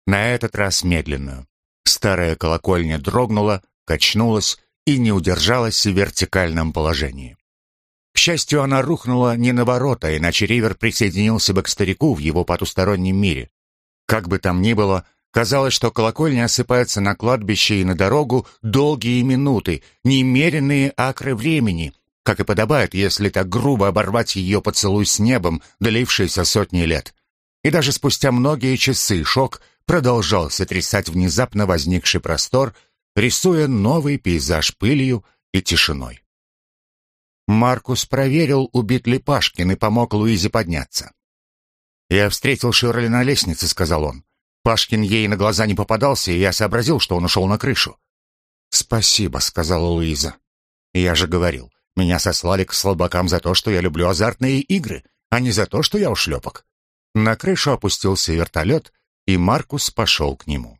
На этот раз медленную. Старая колокольня дрогнула, качнулась и не удержалась в вертикальном положении. Счастью, она рухнула не на ворота, иначе Ривер присоединился бы к старику в его потустороннем мире. Как бы там ни было, казалось, что колокольня осыпается на кладбище и на дорогу долгие минуты, немеренные акры времени — как и подобает, если так грубо оборвать ее поцелуй с небом, долившийся сотни лет. И даже спустя многие часы шок продолжал сотрясать внезапно возникший простор, рисуя новый пейзаж пылью и тишиной. Маркус проверил, убит ли Пашкин, и помог Луизе подняться. «Я встретил Ширли на лестнице», — сказал он. Пашкин ей на глаза не попадался, и я сообразил, что он ушел на крышу. «Спасибо», — сказала Луиза. «Я же говорил, меня сослали к слабакам за то, что я люблю азартные игры, а не за то, что я ушлепок». На крышу опустился вертолет, и Маркус пошел к нему.